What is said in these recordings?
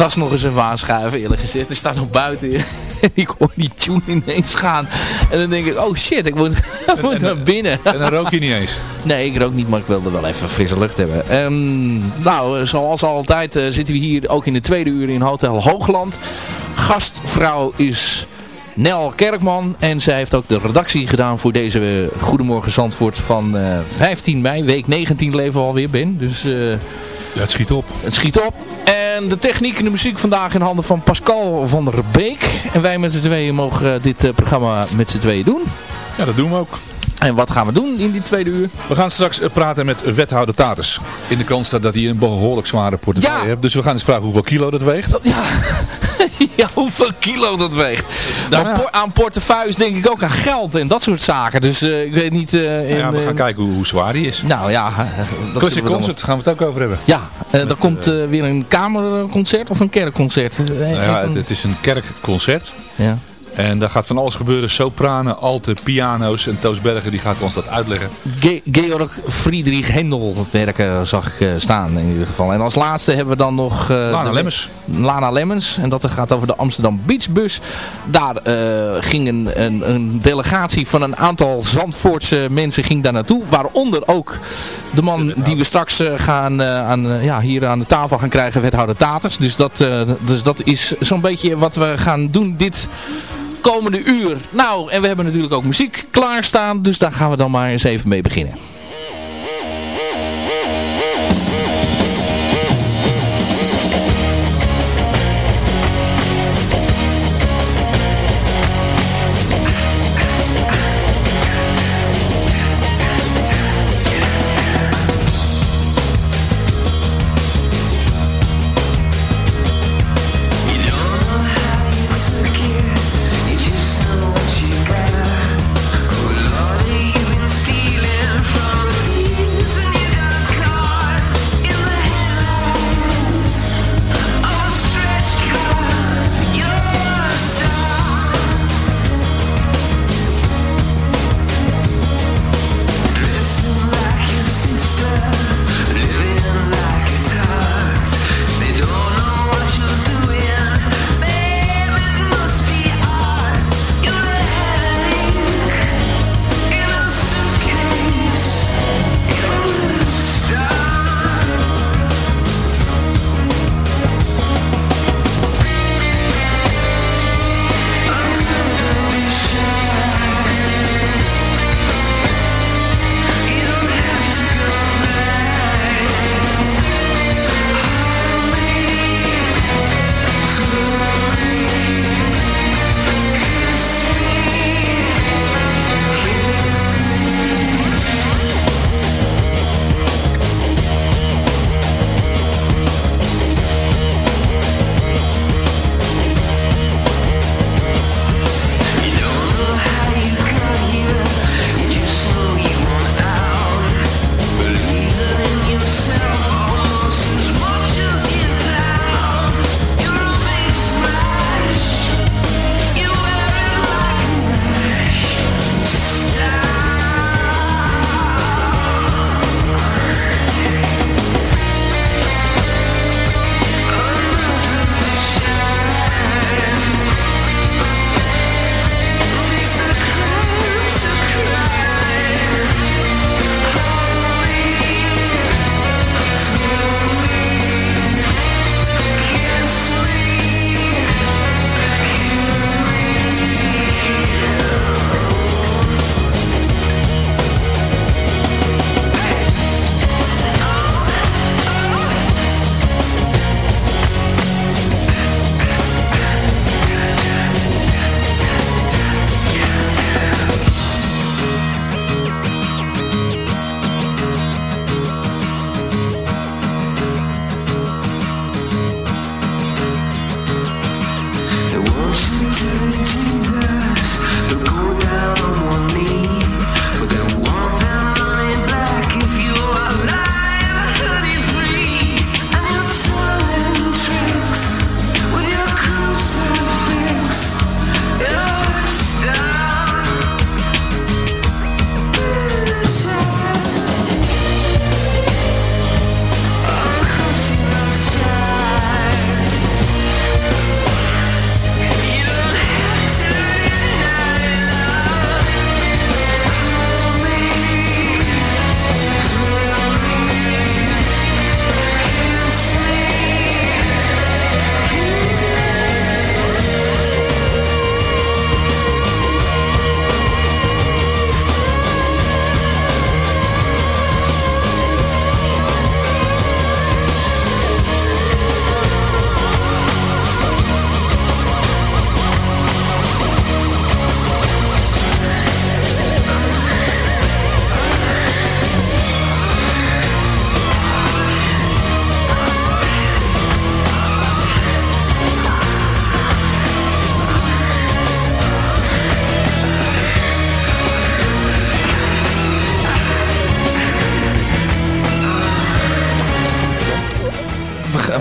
tas nog eens even aanschuiven eerlijk gezegd. Er staat nog buiten en ik hoor die tune ineens gaan. En dan denk ik, oh shit, ik moet, moet naar binnen. En dan rook je niet eens? Nee, ik rook niet, maar ik wilde wel even frisse lucht hebben. Ehm, nou, zoals altijd uh, zitten we hier ook in de tweede uur in Hotel Hoogland. Gastvrouw is... Nel Kerkman. En zij heeft ook de redactie gedaan voor deze Goedemorgen Zandvoort van uh, 15 mei. Week 19 leven we alweer, Ben. Dus... Uh, ja, het schiet op. Het schiet op. En de techniek en de muziek vandaag in handen van Pascal van der Beek. En wij met z'n tweeën mogen dit uh, programma met z'n tweeën doen. Ja, dat doen we ook. En wat gaan we doen in die tweede uur? We gaan straks praten met wethouder Tatus. In de kans staat dat hij een behoorlijk zware portefeuille ja. heeft. Dus we gaan eens vragen hoeveel kilo dat weegt. Ja, ja hoeveel kilo dat weegt. Aan portefeuilles denk ik ook aan geld en dat soort zaken. Dus uh, ik weet niet... Uh, in, ja, we gaan kijken hoe, hoe, zwaar die is. Nou ja... Classic Concert dan... gaan we het ook over hebben. Ja, uh, er komt weer een kamerconcert of een kerkconcert? Nou ja, het, het is een kerkconcert. Ja. En daar gaat van alles gebeuren. Sopranen, alte, piano's. En Toos Bergen die gaat ons dat uitleggen. Ge Georg Friedrich Hendel werken zag ik uh, staan in ieder geval. En als laatste hebben we dan nog... Uh, Lana Lemmens. Lana Lemmens. En dat gaat over de Amsterdam Beachbus. Daar uh, ging een, een, een, delegatie van een aantal Zandvoortse mensen ging daar naartoe. Waaronder ook de man die we straks gaan, aan, ja, hier aan de tafel gaan krijgen, wethouder Taters. Dus dat, dus dat is zo'n beetje wat we gaan doen dit komende uur. Nou, en we hebben natuurlijk ook muziek klaarstaan. Dus daar gaan we dan maar eens even mee beginnen.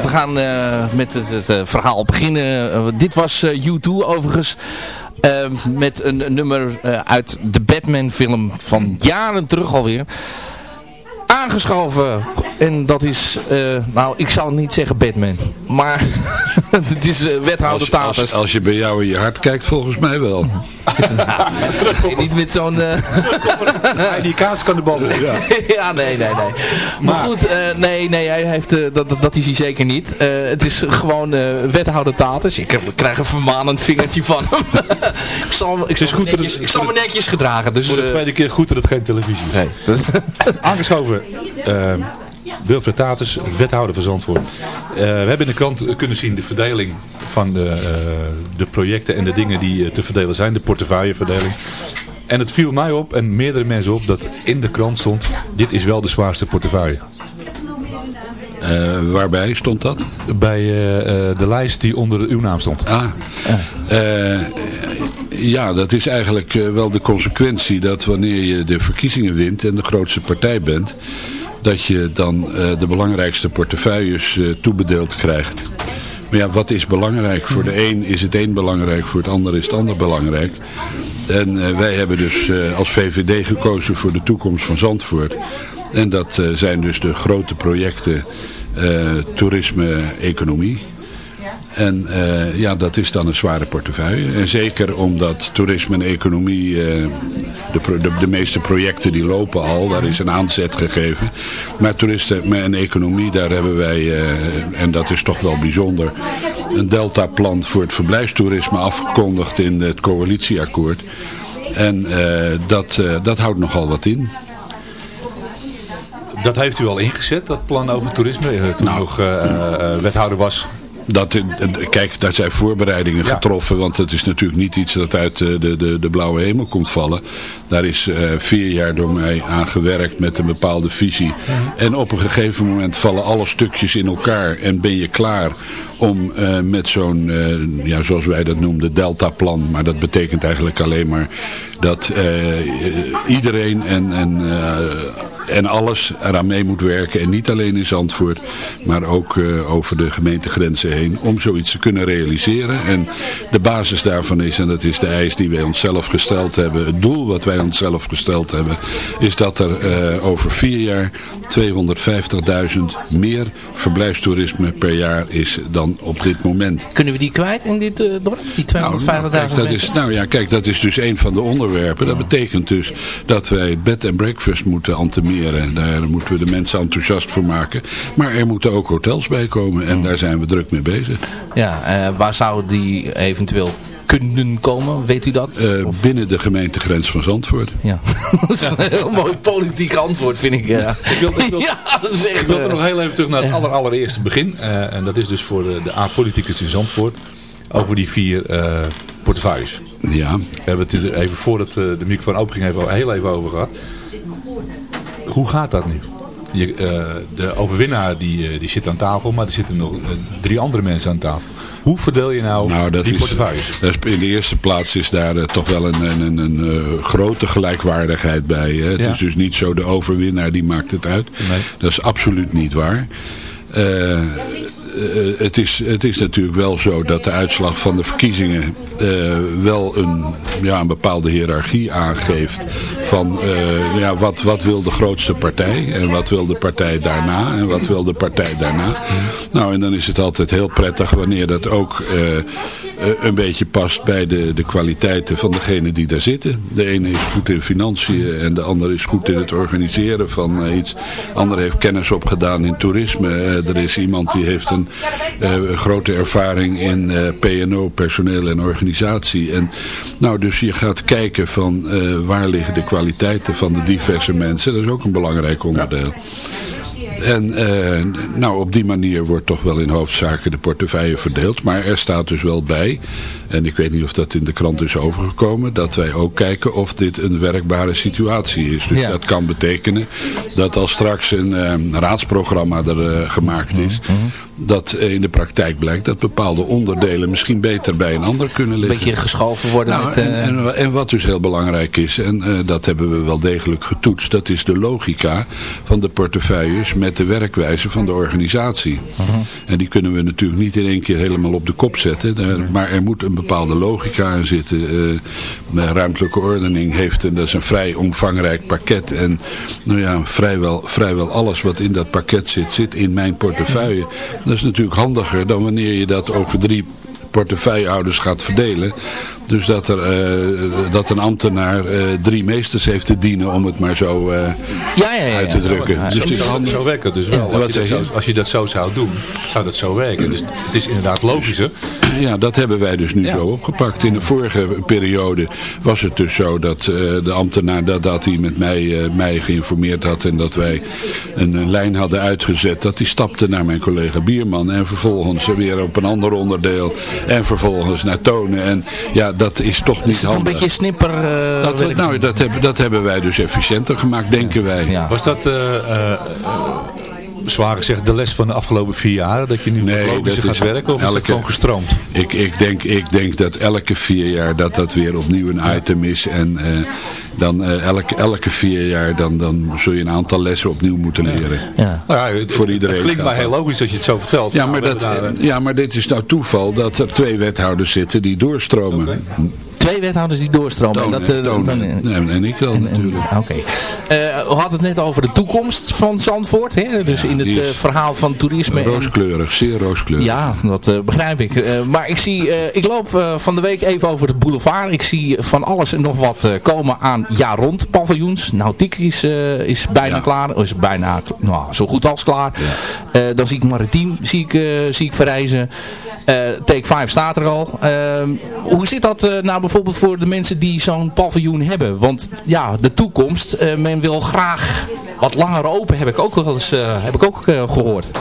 Gaan met het, het verhaal beginnen. dit was U2 overigens. met een, nummer uit de Batman film van jaren terug alweer aangeschoven. En dat is, uh, nou ik zal niet zeggen Batman. Maar het is uh, wethouder als, als, als, je bij jou in je hart kijkt, volgens mij wel. niet met zo'n... Uh... die kaas kan de bal ja. ja, nee, nee, nee. Maar, goed, nee, nee, hij heeft, dat, dat is hij zeker niet. het is gewoon wethouder Tatus. Ik krijg een vermanend vingertje van hem. ik zal, ik zal, goed netjes, het, ik zal me netjes gedragen. Dus, voor de tweede keer goed dat het geen televisie is. Nee, Aangeschoven uh, Wilfred Tatus, wethouder van Zandvoort. Uh, we hebben in de krant kunnen zien de verdeling van de, uh, de projecten en de dingen die te verdelen zijn. De portefeuilleverdeling. En het viel mij op en meerdere mensen op dat in de krant stond, dit is wel de zwaarste portefeuille. Uh, waarbij stond dat? Bij uh, de lijst die onder uw naam stond. Ah. Uh, ja, dat is eigenlijk wel de consequentie dat wanneer je de verkiezingen wint en de grootste partij bent, dat je dan de belangrijkste portefeuilles toebedeeld krijgt. Maar ja, wat is belangrijk? Voor de een is het een belangrijk, voor het ander is het ander belangrijk. En wij hebben dus als VVD gekozen voor de toekomst van Zandvoort. En dat zijn dus de grote projecten toerisme, economie. En uh, ja, dat is dan een zware portefeuille. En zeker omdat toerisme en economie, uh, de, de, de, meeste projecten die lopen al, daar is een aanzet gegeven. Maar toerisme en economie, daar hebben wij, uh, en dat is toch wel bijzonder, een deltaplan voor het verblijfstoerisme afgekondigd in het coalitieakkoord. En dat, dat houdt nogal wat in. Dat heeft u al ingezet, dat plan over toerisme, toen nou, nog wethouder was dat, eh, kijk, daar zijn voorbereidingen getroffen. Want het is natuurlijk niet iets dat uit de, de, de blauwe hemel komt vallen. Daar is uh, vier jaar door mij aan gewerkt met een bepaalde visie. Mhm. En op een gegeven moment vallen alle stukjes in elkaar. En ben je klaar om uh, met zo'n, uh, ja, zoals wij dat noemden, deltaplan. Maar dat betekent eigenlijk alleen maar dat iedereen en, en en alles eraan mee moet werken. En niet alleen in Zandvoort, maar ook uh, over de gemeentegrenzen heen. Om zoiets te kunnen realiseren. En de basis daarvan is, en dat is de eis die wij onszelf gesteld hebben. Het doel wat wij onszelf gesteld hebben. Is dat er uh, over vier jaar 250.000 meer verblijfstoerisme per jaar is dan op dit moment. Kunnen we die kwijt in dit uh, dorp? Die 250.000 nou, nou, nou ja, kijk, dat is dus een van de onderwerpen. Dat betekent dus dat wij bed and breakfast moeten antemeren daar moeten we de mensen enthousiast voor maken. Maar er moeten ook hotels bij komen en daar zijn we druk mee bezig. Ja, uh, waar zou die eventueel kunnen komen, weet u dat? Uh, binnen de gemeentegrens van Zandvoort. Ja, dat is een heel mooi politiek antwoord vind ik. Ja. ik wil, ik wil, ja, dat is echt, ik wil er nog heel even terug naar het aller, allereerste begin. Uh, en dat is dus voor de, de A-politicus in Zandvoort. Over die vier uh, portefeuilles. Ja. We hebben het even voordat de microfoon open ging even, heel even over gehad. Hoe gaat dat nu? Je, uh, de overwinnaar die, uh, die zit aan tafel, maar er zitten nog uh, drie andere mensen aan tafel. Hoe verdeel je nou, nou dat die portefeuilles? In de eerste plaats is daar toch wel een, een, een, een grote gelijkwaardigheid bij. Hè? Het is dus niet zo de overwinnaar die maakt het uit. Nee. Dat is absoluut niet waar. Uh, het, is, het is natuurlijk wel zo dat de uitslag van de verkiezingen uh, wel een, ja, een bepaalde hiërarchie aangeeft van uh, ja, wat, wat wil de grootste partij en wat wil de partij daarna en wat wil de partij daarna. Nou en dan is het altijd heel prettig wanneer dat ook een beetje past bij de, de kwaliteiten van degene die daar zitten. De ene is goed in financiën en de andere is goed in het organiseren van iets. De andere heeft kennis opgedaan in toerisme. er is iemand die heeft een grote ervaring in PNO, personeel en organisatie. En, nou, dus je gaat kijken van waar liggen de kwaliteiten van de diverse mensen. Dat is ook een belangrijk onderdeel. En uh, nou, op die manier wordt toch wel in hoofdzaken de portefeuille verdeeld. Maar er staat dus wel bij, en ik weet niet of dat in de krant is overgekomen, dat wij ook kijken of dit een werkbare situatie is. Dus dat kan betekenen dat als straks een uh, raadsprogramma er uh, gemaakt is, mhm, mhm dat in de praktijk blijkt dat bepaalde onderdelen misschien beter bij een ander kunnen liggen. Een beetje geschoven worden. Nou, met, en, en, en, wat dus heel belangrijk is, en dat hebben we wel degelijk getoetst, dat is de logica van de portefeuilles met de werkwijze van de organisatie. Uh En die kunnen we natuurlijk niet in één keer helemaal op de kop zetten, maar er moet een bepaalde logica in zitten. Uh, ruimtelijke ordening heeft, en dat is een vrij omvangrijk pakket. En nou ja, vrijwel, vrijwel alles wat in dat pakket zit, zit in mijn portefeuille. Dat is natuurlijk handiger dan wanneer je dat over drie portefeuillehouders gaat verdelen. Dus dat, er, uh, dat een ambtenaar uh, drie meesters heeft te dienen, om het maar zo uh, ja, ja, ja, uit te drukken. Ja, dus het is handig zo werken dus wel. Als je, zo, als je, dat zo zou doen, zou dat zo werken. Dus het is inderdaad logischer. Ja, dat hebben wij dus nu zo opgepakt. In de vorige periode was het dus zo dat de ambtenaar, dat, dat hij met mij, mij geïnformeerd had en dat wij een, een, lijn hadden uitgezet, dat hij stapte naar mijn collega Bierman en vervolgens weer op een ander onderdeel en vervolgens naar Tonen. En ja, dat is toch niet is handig. een beetje snipper uh, dat, Nou, dat, hebben, dat hebben wij dus efficiënter gemaakt, denken wij. Ja. Was dat... Zwaar gezegd de les van de afgelopen vier jaar? Dat je nu nee, logischer gaat werken of elke, is het gewoon gestroomd? Ik, ik, denk, ik denk dat elke vier jaar dat dat weer opnieuw een item is. En uh, dan uh, elke, elke vier jaar dan, dan zul je een aantal lessen opnieuw moeten leren. Ja. Nou ja, het, Voor iedereen. Het klinkt maar heel logisch als je het zo vertelt. Ja, maar, dat, ja, maar dit is nou toeval dat er twee wethouders zitten die doorstromen. Okay twee wethouders die doorstromen. Toon, dat, uh, en, en, ik wel natuurlijk. Oké. Okay. Uh, we hadden het net over de toekomst van Zandvoort. Hè? Dus ja, in het uh, verhaal van toerisme. Rooskleurig, zeer rooskleurig. Ja, dat begrijp ik. maar ik zie, ik loop van de week even over het boulevard. Ik zie van alles en nog wat komen aan jaar rond paviljoens. Nautiek is, is bijna ja. klaar. Is bijna nou, zo goed als klaar. Ja. dan zie ik maritiem zie ik, zie ik verrijzen. Take 5 staat er al. Ehm, hoe zit dat nou bijvoorbeeld voor de mensen die zo'n paviljoen hebben? Want ja, de toekomst, uh, men wil graag wat langer open, heb ik ook wel eens uh, heb ik ook, uh, gehoord.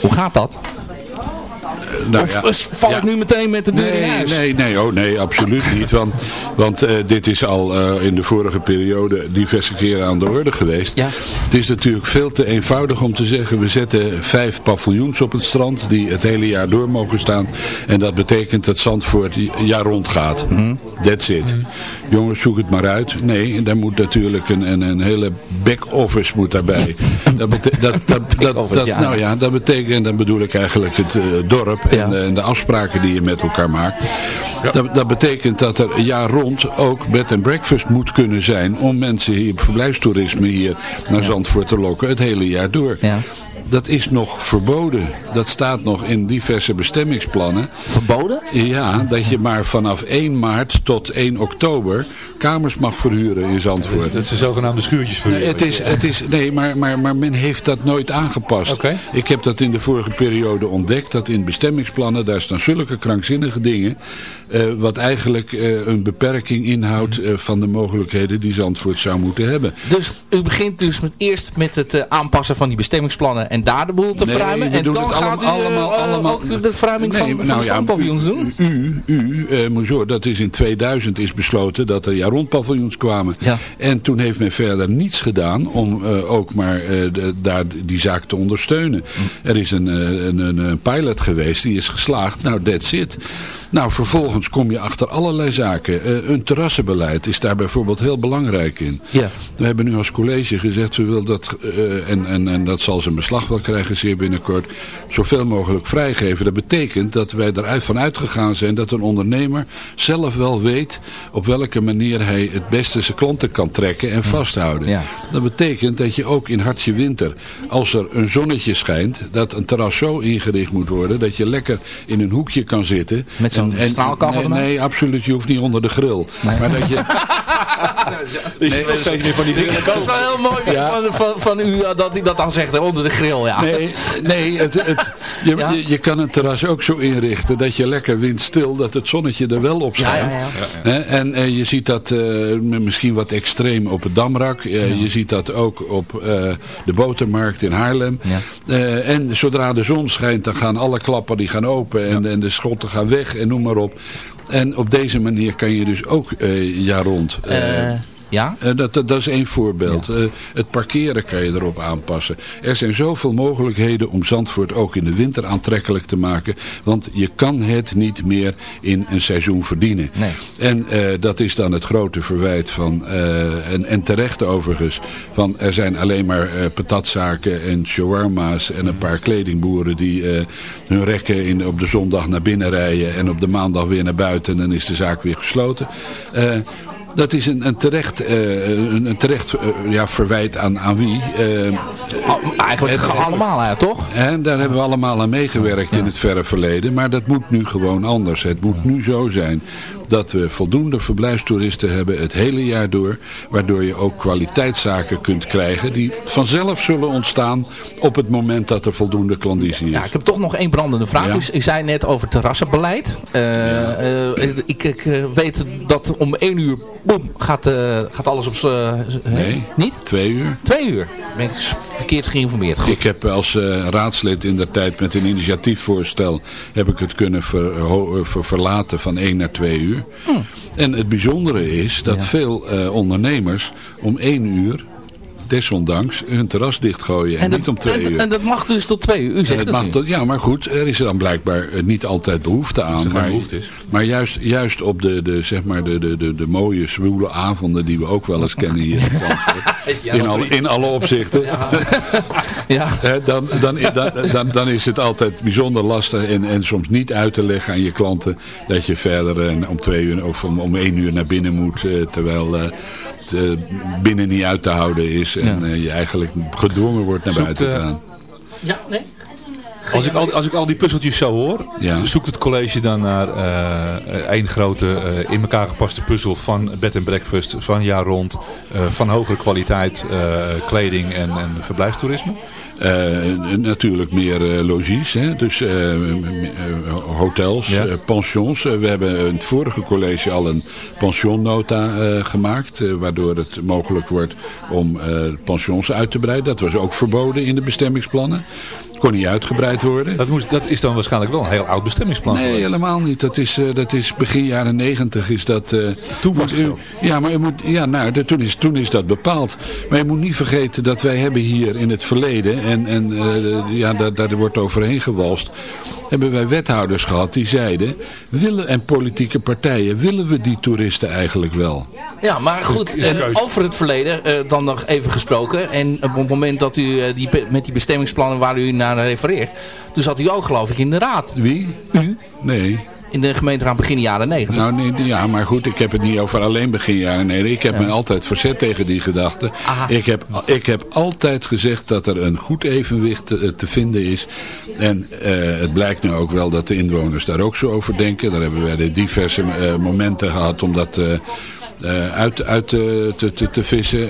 Hoe gaat dat? Nou, of ja, val ik nu meteen met de deur nee, in huis? Nee, nee, oh, nee, absoluut niet. Want, want uh, dit is al uh, in de vorige periode diverse keren aan de orde geweest. Ja. Het is natuurlijk veel te eenvoudig om te zeggen... we zetten vijf paviljoens op het strand... die het hele jaar door mogen staan. En dat betekent dat Zandvoort jaar rond gaat. Mm. That's it. Mm. Jongens, zoek het maar uit. Nee, daar moet natuurlijk een, een, een hele back-office moet daarbij. dat, dat, dat, dat, dat, nou ja, dat betekent, en dan bedoel ik eigenlijk het uh, dorp en, ja. en, de afspraken die je met elkaar maakt. Ja. Dat, dat, betekent dat er jaar rond ook bed and breakfast moet kunnen zijn om mensen hier verblijfstoerisme hier naar ja. Zandvoort te lokken het hele jaar door dat is nog verboden. Dat staat nog in diverse bestemmingsplannen. Verboden? Ja, dat je maar vanaf 1 maart tot 1 oktober kamers mag verhuren in Zandvoort. Dat zijn zogenaamde schuurtjes verhuren. Nee, het is, het is, nee maar, maar, maar men heeft dat nooit aangepast. Okay. Ik heb dat in de vorige periode ontdekt. Dat in bestemmingsplannen, daar staan zulke krankzinnige dingen. Uh, wat eigenlijk uh, een beperking inhoudt uh, van de mogelijkheden die Zandvoort zou moeten hebben. Dus u begint dus met, eerst met het aanpassen van die bestemmingsplannen en daar de boel te nee, verruimen. En dan gaat u allemaal, allemaal, ook de verruiming nee, van, van nou de strandpaviljoens ja, doen? U, u uh, dat is in 2000 is besloten dat er jaar rond paviljoens kwamen. Ja. En toen heeft men verder niets gedaan om ook maar de, daar die zaak te ondersteunen. Hm. Er is een, een, een, een pilot geweest, die is geslaagd. Nou, that's it. Nou, vervolgens kom je achter allerlei zaken. Uh, een terrassenbeleid is daar bijvoorbeeld heel belangrijk in. Ja. We hebben nu als college gezegd, we willen dat, uh, en, en, en dat zal zijn beslag wel krijgen zeer binnenkort, zoveel mogelijk vrijgeven. Dat betekent dat wij eruit van uitgegaan zijn dat een ondernemer zelf wel weet op welke manier hij het beste zijn klanten kan trekken en vasthouden. Ja. Dat betekent dat je ook in hartje winter, als er een zonnetje schijnt, dat een terras zo ingericht moet worden dat je lekker in een hoekje kan zitten. Met zo'n straalkachel nee, nee, absoluut. Je hoeft niet onder de grill. Nee. Maar dat je... nee, nee, toch steeds meer van die dingen Dat is wel heel mooi ja. van, van, van, u dat hij dat dan zegt, onder de grill. Ja. Nee, nee het, het, je, ja? je, je, kan een terras ook zo inrichten dat je lekker windstil, dat het zonnetje er wel op staat. Ja, en uh, je ziet dat uh, misschien wat extreem op het Damrak. Uh, je ziet dat ook op de botermarkt in Haarlem. en zodra de zon schijnt, dan gaan alle klappen die gaan open en, en de schotten gaan weg en noem maar op. En op deze manier kan je dus ook uh, jaar rond... Uh, Ja? dat, dat, is één voorbeeld. het parkeren kan je erop aanpassen. Er zijn zoveel mogelijkheden om Zandvoort ook in de winter aantrekkelijk te maken. Want je kan het niet meer in een seizoen verdienen. Nee. En dat is dan het grote verwijt van, en, en terecht overigens, van er zijn alleen maar patatzaken en shawarma's en een paar kledingboeren die hun rekken in, op de zondag naar binnen rijden en op de maandag weer naar buiten en dan is de zaak weer gesloten. Uh, dat is een, een terecht, uh, een, een, terecht uh, ja, verwijt aan, aan wie. Oh, eigenlijk het, allemaal, hè, toch? En daar hebben we allemaal aan meegewerkt ja. in het verre verleden. Maar dat moet nu gewoon anders. Het moet nu zo zijn dat we voldoende verblijfstoeristen hebben het hele jaar door. Waardoor je ook kwaliteitszaken kunt krijgen die vanzelf zullen ontstaan op het moment dat er voldoende klandizie is. Ja, ik heb toch nog één brandende vraag. Ja. U zei net over terrassenbeleid. Uh, ja. uh, ik, ik uh, weet dat om één uur boem, gaat, gaat alles op z'n... nee, niet? Twee uur. Twee uur. Ben ik verkeerd geïnformeerd. Goed. Ik heb als raadslid in der tijd met een initiatiefvoorstel heb ik het kunnen ver, ver, verlaten van één naar twee uur. Hm. En het bijzondere is dat ja. veel uh, ondernemers om één uur desondanks hun terras dichtgooien en, en niet om twee en, uur. En dat mag dus tot twee uur, u zegt het mag tot, Ja, maar goed, er is er dan blijkbaar niet altijd behoefte aan. Maar, behoefte is. maar juist, juist op de, de, zeg maar de, de, de, de mooie, zwoele avonden die we ook wel eens kennen hier in ja, in, alle, in alle opzichten. Ja. ja. dan, dan, dan, dan, dan is het altijd bijzonder lastig en, en soms niet uit te leggen aan je klanten dat je verder en om twee uur of om, om één uur naar binnen moet. Terwijl uh, het binnen niet uit te houden is en ja. je eigenlijk gedwongen wordt naar Zoek, buiten te gaan. Ja, nee? Als ik, al, als ik al die puzzeltjes zo hoor, ja. zoekt het college dan naar uh, één grote uh, in elkaar gepaste puzzel van bed and breakfast, van jaar rond, uh, van hogere kwaliteit kleding en, en verblijfstoerisme? Uh, natuurlijk meer uh, logies, hè? dus uh, hotels, Ja. pensions. we hebben in het vorige college al een pensionnota gemaakt, waardoor het mogelijk wordt om pensions uit te breiden. Dat was ook verboden in de bestemmingsplannen. Kon niet uitgebreid worden. Dat, moest, dat is dan waarschijnlijk wel een heel oud bestemmingsplan Nee, geweest. helemaal niet. Dat is, dat is begin jaren negentig is dat... Toen was het. Ja, maar je moet, ja, nou, de, toen, is, toen is dat bepaald. Maar je moet niet vergeten dat wij hebben hier in het verleden... en, en uh, ja, daar, daar wordt overheen gewalst... hebben wij wethouders gehad die zeiden... willen en politieke partijen, willen we die toeristen eigenlijk wel? Ja, maar goed, uh, over het verleden uh, dan nog even gesproken. En op het moment dat u die, met die bestemmingsplannen waar u naar refereert... toen zat u ook geloof ik in de raad. Wie? U? Nee. In de gemeenteraad begin jaren 90. Nou, nee, ja, maar goed, ik heb het niet over alleen begin jaren 90. Ik heb ja. me altijd verzet tegen die gedachte. Ik heb, ik heb altijd gezegd dat er een goed evenwicht te, te vinden is. En uh, het blijkt nu ook wel dat de inwoners daar ook zo over denken. Daar hebben wij de diverse uh, momenten gehad om dat uh, uit, uit te, te, te vissen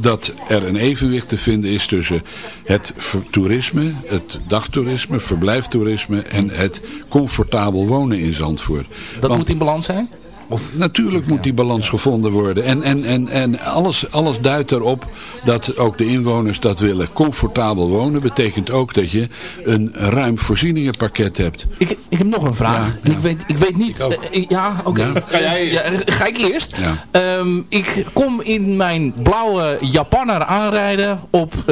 dat er een evenwicht te vinden is tussen het toerisme, het dagtoerisme, verblijftoerisme en het comfortabel wonen in Zandvoort. Dat Want, moet in balans zijn? Of? Natuurlijk moet die balans gevonden worden. En, en, en, en alles, alles duidt erop dat ook de inwoners dat willen. Comfortabel wonen betekent ook dat je een ruim voorzieningenpakket hebt. Ik, ik heb nog een vraag. Ja, en ja. ik, weet, ik weet niet... Ik uh, ja, oké. Okay. Ga jij ja, Ga ik eerst. Um, ik kom in mijn blauwe Japanner aanrijden op uh,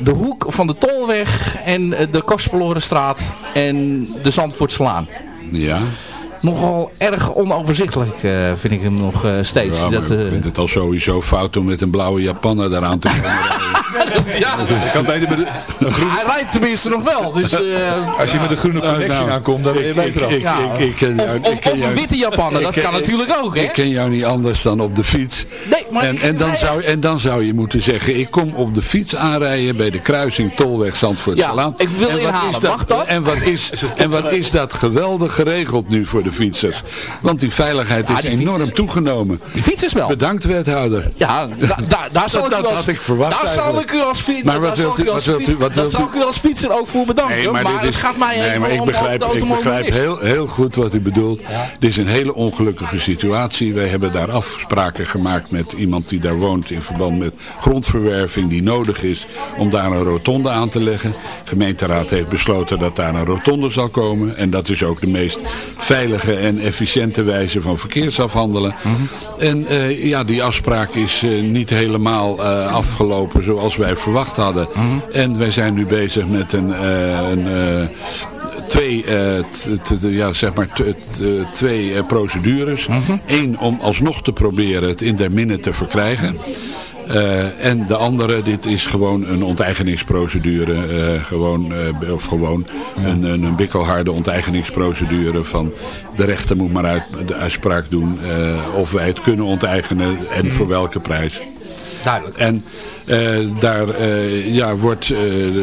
de hoek van de Tolweg en de Kostverlorenstraat en de Zandvoortslaan. Ja nogal erg onoverzichtelijk, uh, vind ik hem nog uh, steeds. Ja, dat, uh... ik vind het al sowieso fout om met een blauwe Japanner daaraan te komen. ja, ik kan beter met een groene... Hij rijdt tenminste nog wel. Dus, Als je met een groene connectie nou, aankomt, dan ben je beter ik, ja. ik, ik, ken jou, of, of een witte Japanner, dat kan natuurlijk ook. Hè? Ik ken jou niet anders dan op de fiets. Nee, maar en, en, dan zou, en dan zou je moeten zeggen, ik kom op de fiets aanrijden bij de kruising Tolweg Zandvoortselaan. Ja, ik wil en inhalen, is dat, mag dat? En wat is, en wat is dat geweldig geregeld nu voor de fietsers. Want die veiligheid is die enorm fietsers. toegenomen. Die fietsers wel. Bedankt wethouder. Ja, da, da, daar zal dat, ik dat u als, had ik verwacht Daar zal ik u als fietser, maar wat wilt u, wat wilt u, wat dat zal ik u als fietser ook voor bedanken. Nee, maar, maar dit is, het gaat mij nee, maar ik begrijp, ik begrijp heel, heel goed wat u bedoelt. Dit is een hele ongelukkige situatie. Wij hebben daar afspraken gemaakt met iemand die daar woont in verband met grondverwerving die nodig is om daar een rotonde aan te leggen. De gemeenteraad heeft besloten dat daar een rotonde zal komen. En dat is ook de meest veilige en efficiënte wijze van verkeersafhandelen. En ja, die afspraak is niet helemaal afgelopen zoals wij verwacht hadden. En wij zijn nu bezig met een, een twee, ja, zeg maar twee procedures. Mhm. Eén om alsnog te proberen het in der minne te verkrijgen. Uh, en de andere, dit is gewoon een onteigeningsprocedure. Uh, gewoon, uh, of gewoon een, een, een, bikkelharde onteigeningsprocedure van de rechter moet maar uit, de uitspraak doen of wij het kunnen onteigenen en voor welke prijs. Duidelijk. En daar, ja, wordt,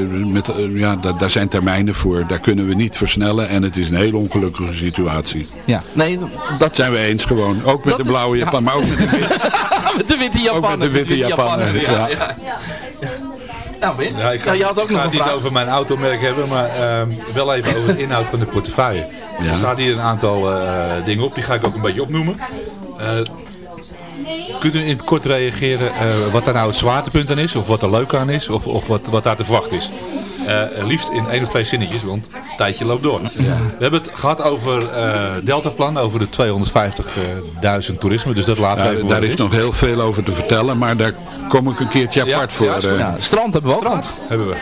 met, ja, daar, daar, zijn termijnen voor. Daar kunnen we niet versnellen. En het is een hele ongelukkige situatie. Ja, nee, dat zijn we eens gewoon. Ook met de blauwe Japan, maar ook met de witte. met de witte Japaner. Ook met de witte Japaner, ja. ja. Nou, Ben, ja, ik ga, je had ook nog het niet over mijn automerk hebben, maar uh, wel even over de inhoud van de portefeuille. Er staat hier een aantal uh, dingen op, die ga ik ook een beetje opnoemen. Uh, Kunt u in het kort reageren uh, wat daar nou het zwaartepunt aan is? Of wat er leuk aan is? Of, of wat, wat daar te verwachten is? Uh, liefst in één of twee zinnetjes, want het tijdje loopt door. Ja. We hebben het gehad over uh, Deltaplan, over de 250.000 toerisme. Dus dat laten we even Daar is, nog heel veel over te vertellen, maar daar kom ik een keertje apart voor. Ja, strand hebben we ook Strand hebben we.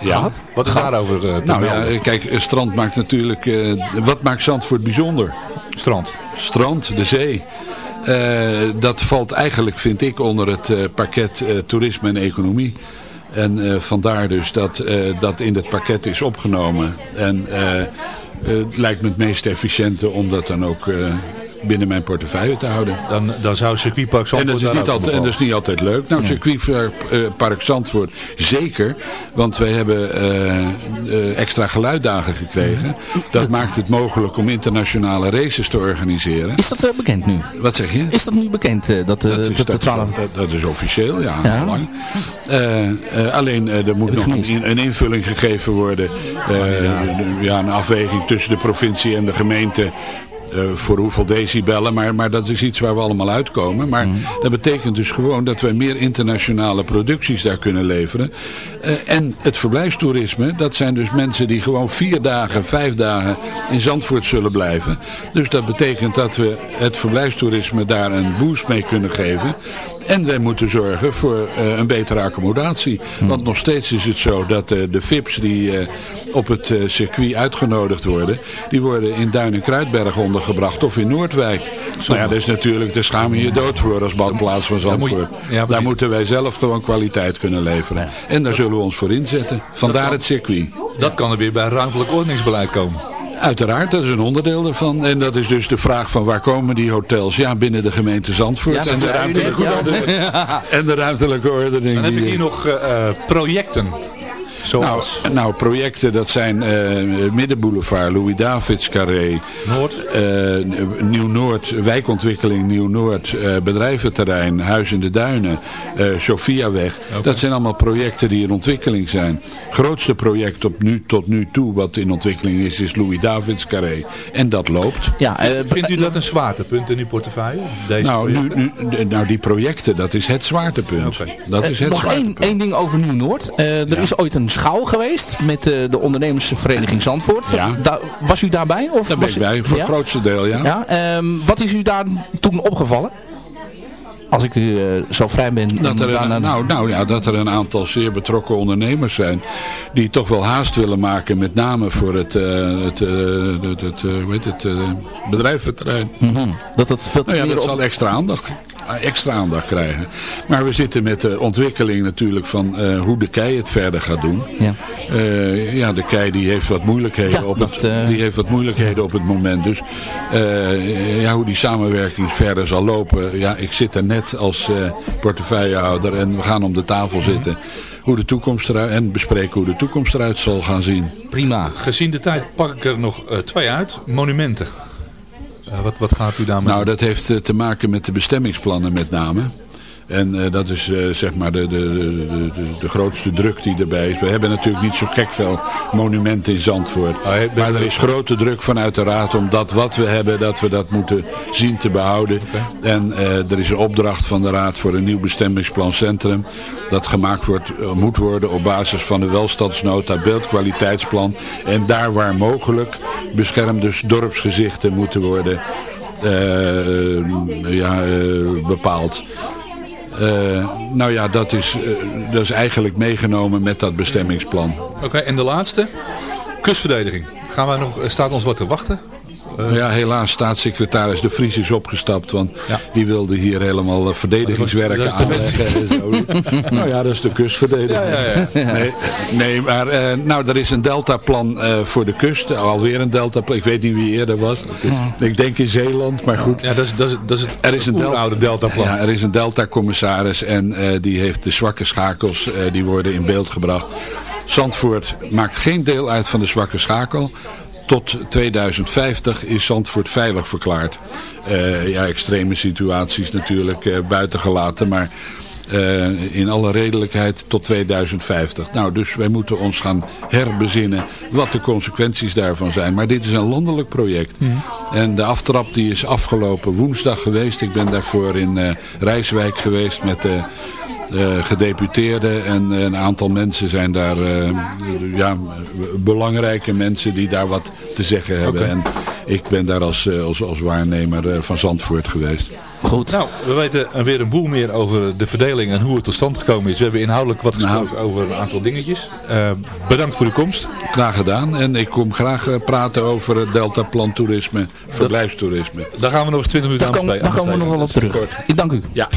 Ja. Wat is daarover uh, Nou ja, kijk, strand maakt natuurlijk... Uh, wat maakt Zandvoort bijzonder? Strand. Strand, de zee. Uh, dat valt eigenlijk, vind ik, onder het uh, pakket uh, toerisme en economie. En vandaar dus dat dat in het pakket is opgenomen. En het lijkt me het meest efficiënte om dat dan ook binnen mijn portefeuille te houden. Dan, dan zou circuitpark Zandvoort en dat, is niet altijd, en dat is niet altijd leuk. Nou, circuitpark uh, Zandvoort zeker. Want wij hebben uh, uh, extra geluiddagen gekregen. Dat maakt het mogelijk om internationale races te organiseren. Is dat bekend nu? Wat zeg je? Is dat nu bekend? dat, dat, is, dat, dat, dat, is officieel, ja. ja. Lang. alleen er moet nog een, een, invulling gegeven worden. ja, een afweging tussen de provincie en de gemeente voor hoeveel decibellen. Maar, maar dat is iets waar we allemaal uitkomen. Maar mm. dat betekent dus gewoon dat wij meer internationale producties daar kunnen leveren. Uh, en het verblijfstoerisme, dat zijn dus mensen die gewoon vier dagen, vijf dagen in Zandvoort zullen blijven. Dus dat betekent dat we het verblijfstoerisme daar een boost mee kunnen geven. En wij moeten zorgen voor uh, een betere accommodatie. Hmm. Want nog steeds is het zo dat uh, de VIP's die uh, op het circuit uitgenodigd worden... die worden in Duin en Kruidberg ondergebracht of in Noordwijk. Nou ja, dat is natuurlijk, daar schaam je je dood voor als badplaats van Zandvoort. Ja, daar moeten wij zelf gewoon kwaliteit kunnen leveren. En daar zullen we ons voor inzetten. Vandaar het circuit. Dat kan er weer bij ruimtelijk ordeningsbeleid komen. Uiteraard, dat is een onderdeel ervan. En dat is dus de vraag van waar komen die hotels? Ja, binnen de gemeente Zandvoort. Ja, en, de ruimtelijke ordening. en de ruimtelijke ordening. Dan heb ik hier nog uh, Nou, nou, projecten dat zijn uh, Middenboulevard, Louis Davids Carré, Noord. Uh, Nieuw-Noord, wijkontwikkeling Nieuw-Noord, uh, bedrijventerrein, Huis in de Duinen, Sofiaweg. Okay. Dat zijn allemaal projecten die in ontwikkeling zijn. Het grootste project op nu, tot nu toe wat in ontwikkeling is, is Louis Davids Carré. En dat loopt. Ja, Vindt u dat een zwaartepunt in uw portefeuille? Deze nou, nu, nu, nou, die projecten, dat is het zwaartepunt. Okay. Dat is het nog zwaartepunt. Nog één ding over Nieuw-Noord. er ja. is ooit een schouw geweest met uh, de ondernemersvereniging Zandvoort. Ja. Da was u daarbij? Of daar ben ik bij, voor het grootste deel, ja. ja um, wat is u daar toen opgevallen? Als ik u uh, zo vrij ben. Dat er, een, nou, nou ja, dat er een aantal zeer betrokken ondernemers zijn. Die toch wel haast willen maken. Met name voor het, uh, het, het, het, het bedrijventerrein. Mm -hmm. Dat het veel nou ja, dat op... zal extra aandacht extra aandacht krijgen. Maar we zitten met de ontwikkeling natuurlijk van uh, hoe de kei het verder gaat doen. Ja, uh, ja de kei die heeft wat moeilijkheden, ja, op, dat, het, uh... die heeft wat moeilijkheden op het moment. Dus ja, hoe die samenwerking verder zal lopen. Ja, ik zit er net als portefeuillehouder en we gaan om de tafel zitten hoe de toekomst eruit en bespreken hoe de toekomst eruit zal gaan zien. Prima. Gezien de tijd pak ik er nog twee uit. Monumenten. Uh, wat, wat gaat u daarmee Nou, dat heeft uh, te maken met de bestemmingsplannen met name. En dat is zeg maar de, de, de, de, grootste druk die erbij is. We hebben natuurlijk niet zo gek veel monumenten in Zandvoort. Oh, maar er is grote druk vanuit de raad om dat wat we hebben, dat we dat moeten zien te behouden. En er is een opdracht van de raad voor een nieuw bestemmingsplan centrum. Dat gemaakt wordt, moet worden op basis van de welstandsnota, beeldkwaliteitsplan. En daar waar mogelijk beschermde dorpsgezichten moeten worden ja, bepaald. Uh, nou ja, dat is, dat is eigenlijk meegenomen met dat bestemmingsplan. Oké, en de laatste? Kustverdediging. Gaan wij nog, staat ons wat te wachten? Uh, ja, helaas staatssecretaris De Vries is opgestapt. Want die wilde hier helemaal uh, verdedigingswerken aanleggen. Zo. nou ja, dat is de kustverdediging. Ja, ja, nee, nee, maar uh, nou, er is een deltaplan voor de kust. Alweer een deltaplan. Ik weet niet wie eerder was. Ik denk in Zeeland, maar goed. Ja, dat is, dat is, dat is het er is een oude deltaplan. Ja, er is een deltacommissaris en die heeft de zwakke schakels. die worden in beeld gebracht. Zandvoort maakt geen deel uit van de zwakke schakel tot 2050 is Zandvoort veilig verklaard. Uh, ja, extreme situaties natuurlijk uh, buiten gelaten, maar uh, in alle redelijkheid tot 2050. Nou, dus wij moeten ons gaan herbezinnen wat de consequenties daarvan zijn. Maar dit is een landelijk project. Mhm. En de aftrap die is afgelopen woensdag geweest. Ik ben daarvoor in Rijswijk geweest met de gedeputeerden en een aantal mensen zijn daar uh, ja, belangrijke mensen die daar wat te zeggen hebben. En ik ben daar als, eh, als, als waarnemer van Zandvoort geweest. Goed. Nou, we weten weer een boel meer over de verdeling en hoe het tot stand gekomen is. We hebben inhoudelijk wat gesproken nou, over een aantal dingetjes. Uh, bedankt voor de komst. Graag gedaan. En ik kom graag praten over het Deltaplan toerisme, verblijfstoerisme. Daar gaan we nog eens 20 minuten aan besteden. Daar komen we nog wel op terug. Ik dank u. Ja,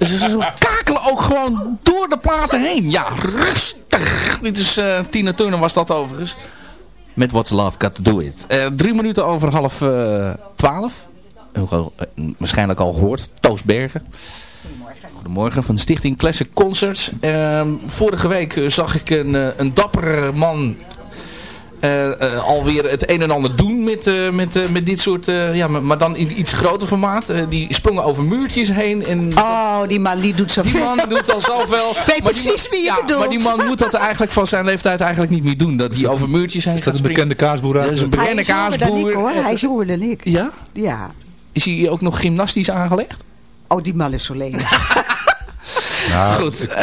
ze, kakelen ook gewoon door de platen heen. Ja, rustig. Dit is uh, Tina Turner was dat overigens. Met What's Love Got To Do It. Uh, drie minuten over half uh, twaalf. waarschijnlijk al gehoord. Toos Bergen. Goedemorgen. Goedemorgen van de stichting Classic Concerts. Ehm, vorige week zag ik een, een dappere man alweer het een en ander doen met, uh, met, met dit soort, ja, maar dan in iets groter formaat. die sprongen over muurtjes heen. En oh, die man die doet zoveel. Die man doet al zoveel. Weet precies wie je ja, bedoelt. Maar die man moet dat eigenlijk van zijn leeftijd eigenlijk niet meer doen. Dat die over muurtjes heen Is dat een bekende kaasboer uit? Dat is een bekende hij kaasboer. Ik, hoor. Hij is jonger dan ik. Ja? Ja. Is hij ook nog gymnastisch aangelegd? Oh, die man is zo lenig. Nou, Goed. Uh,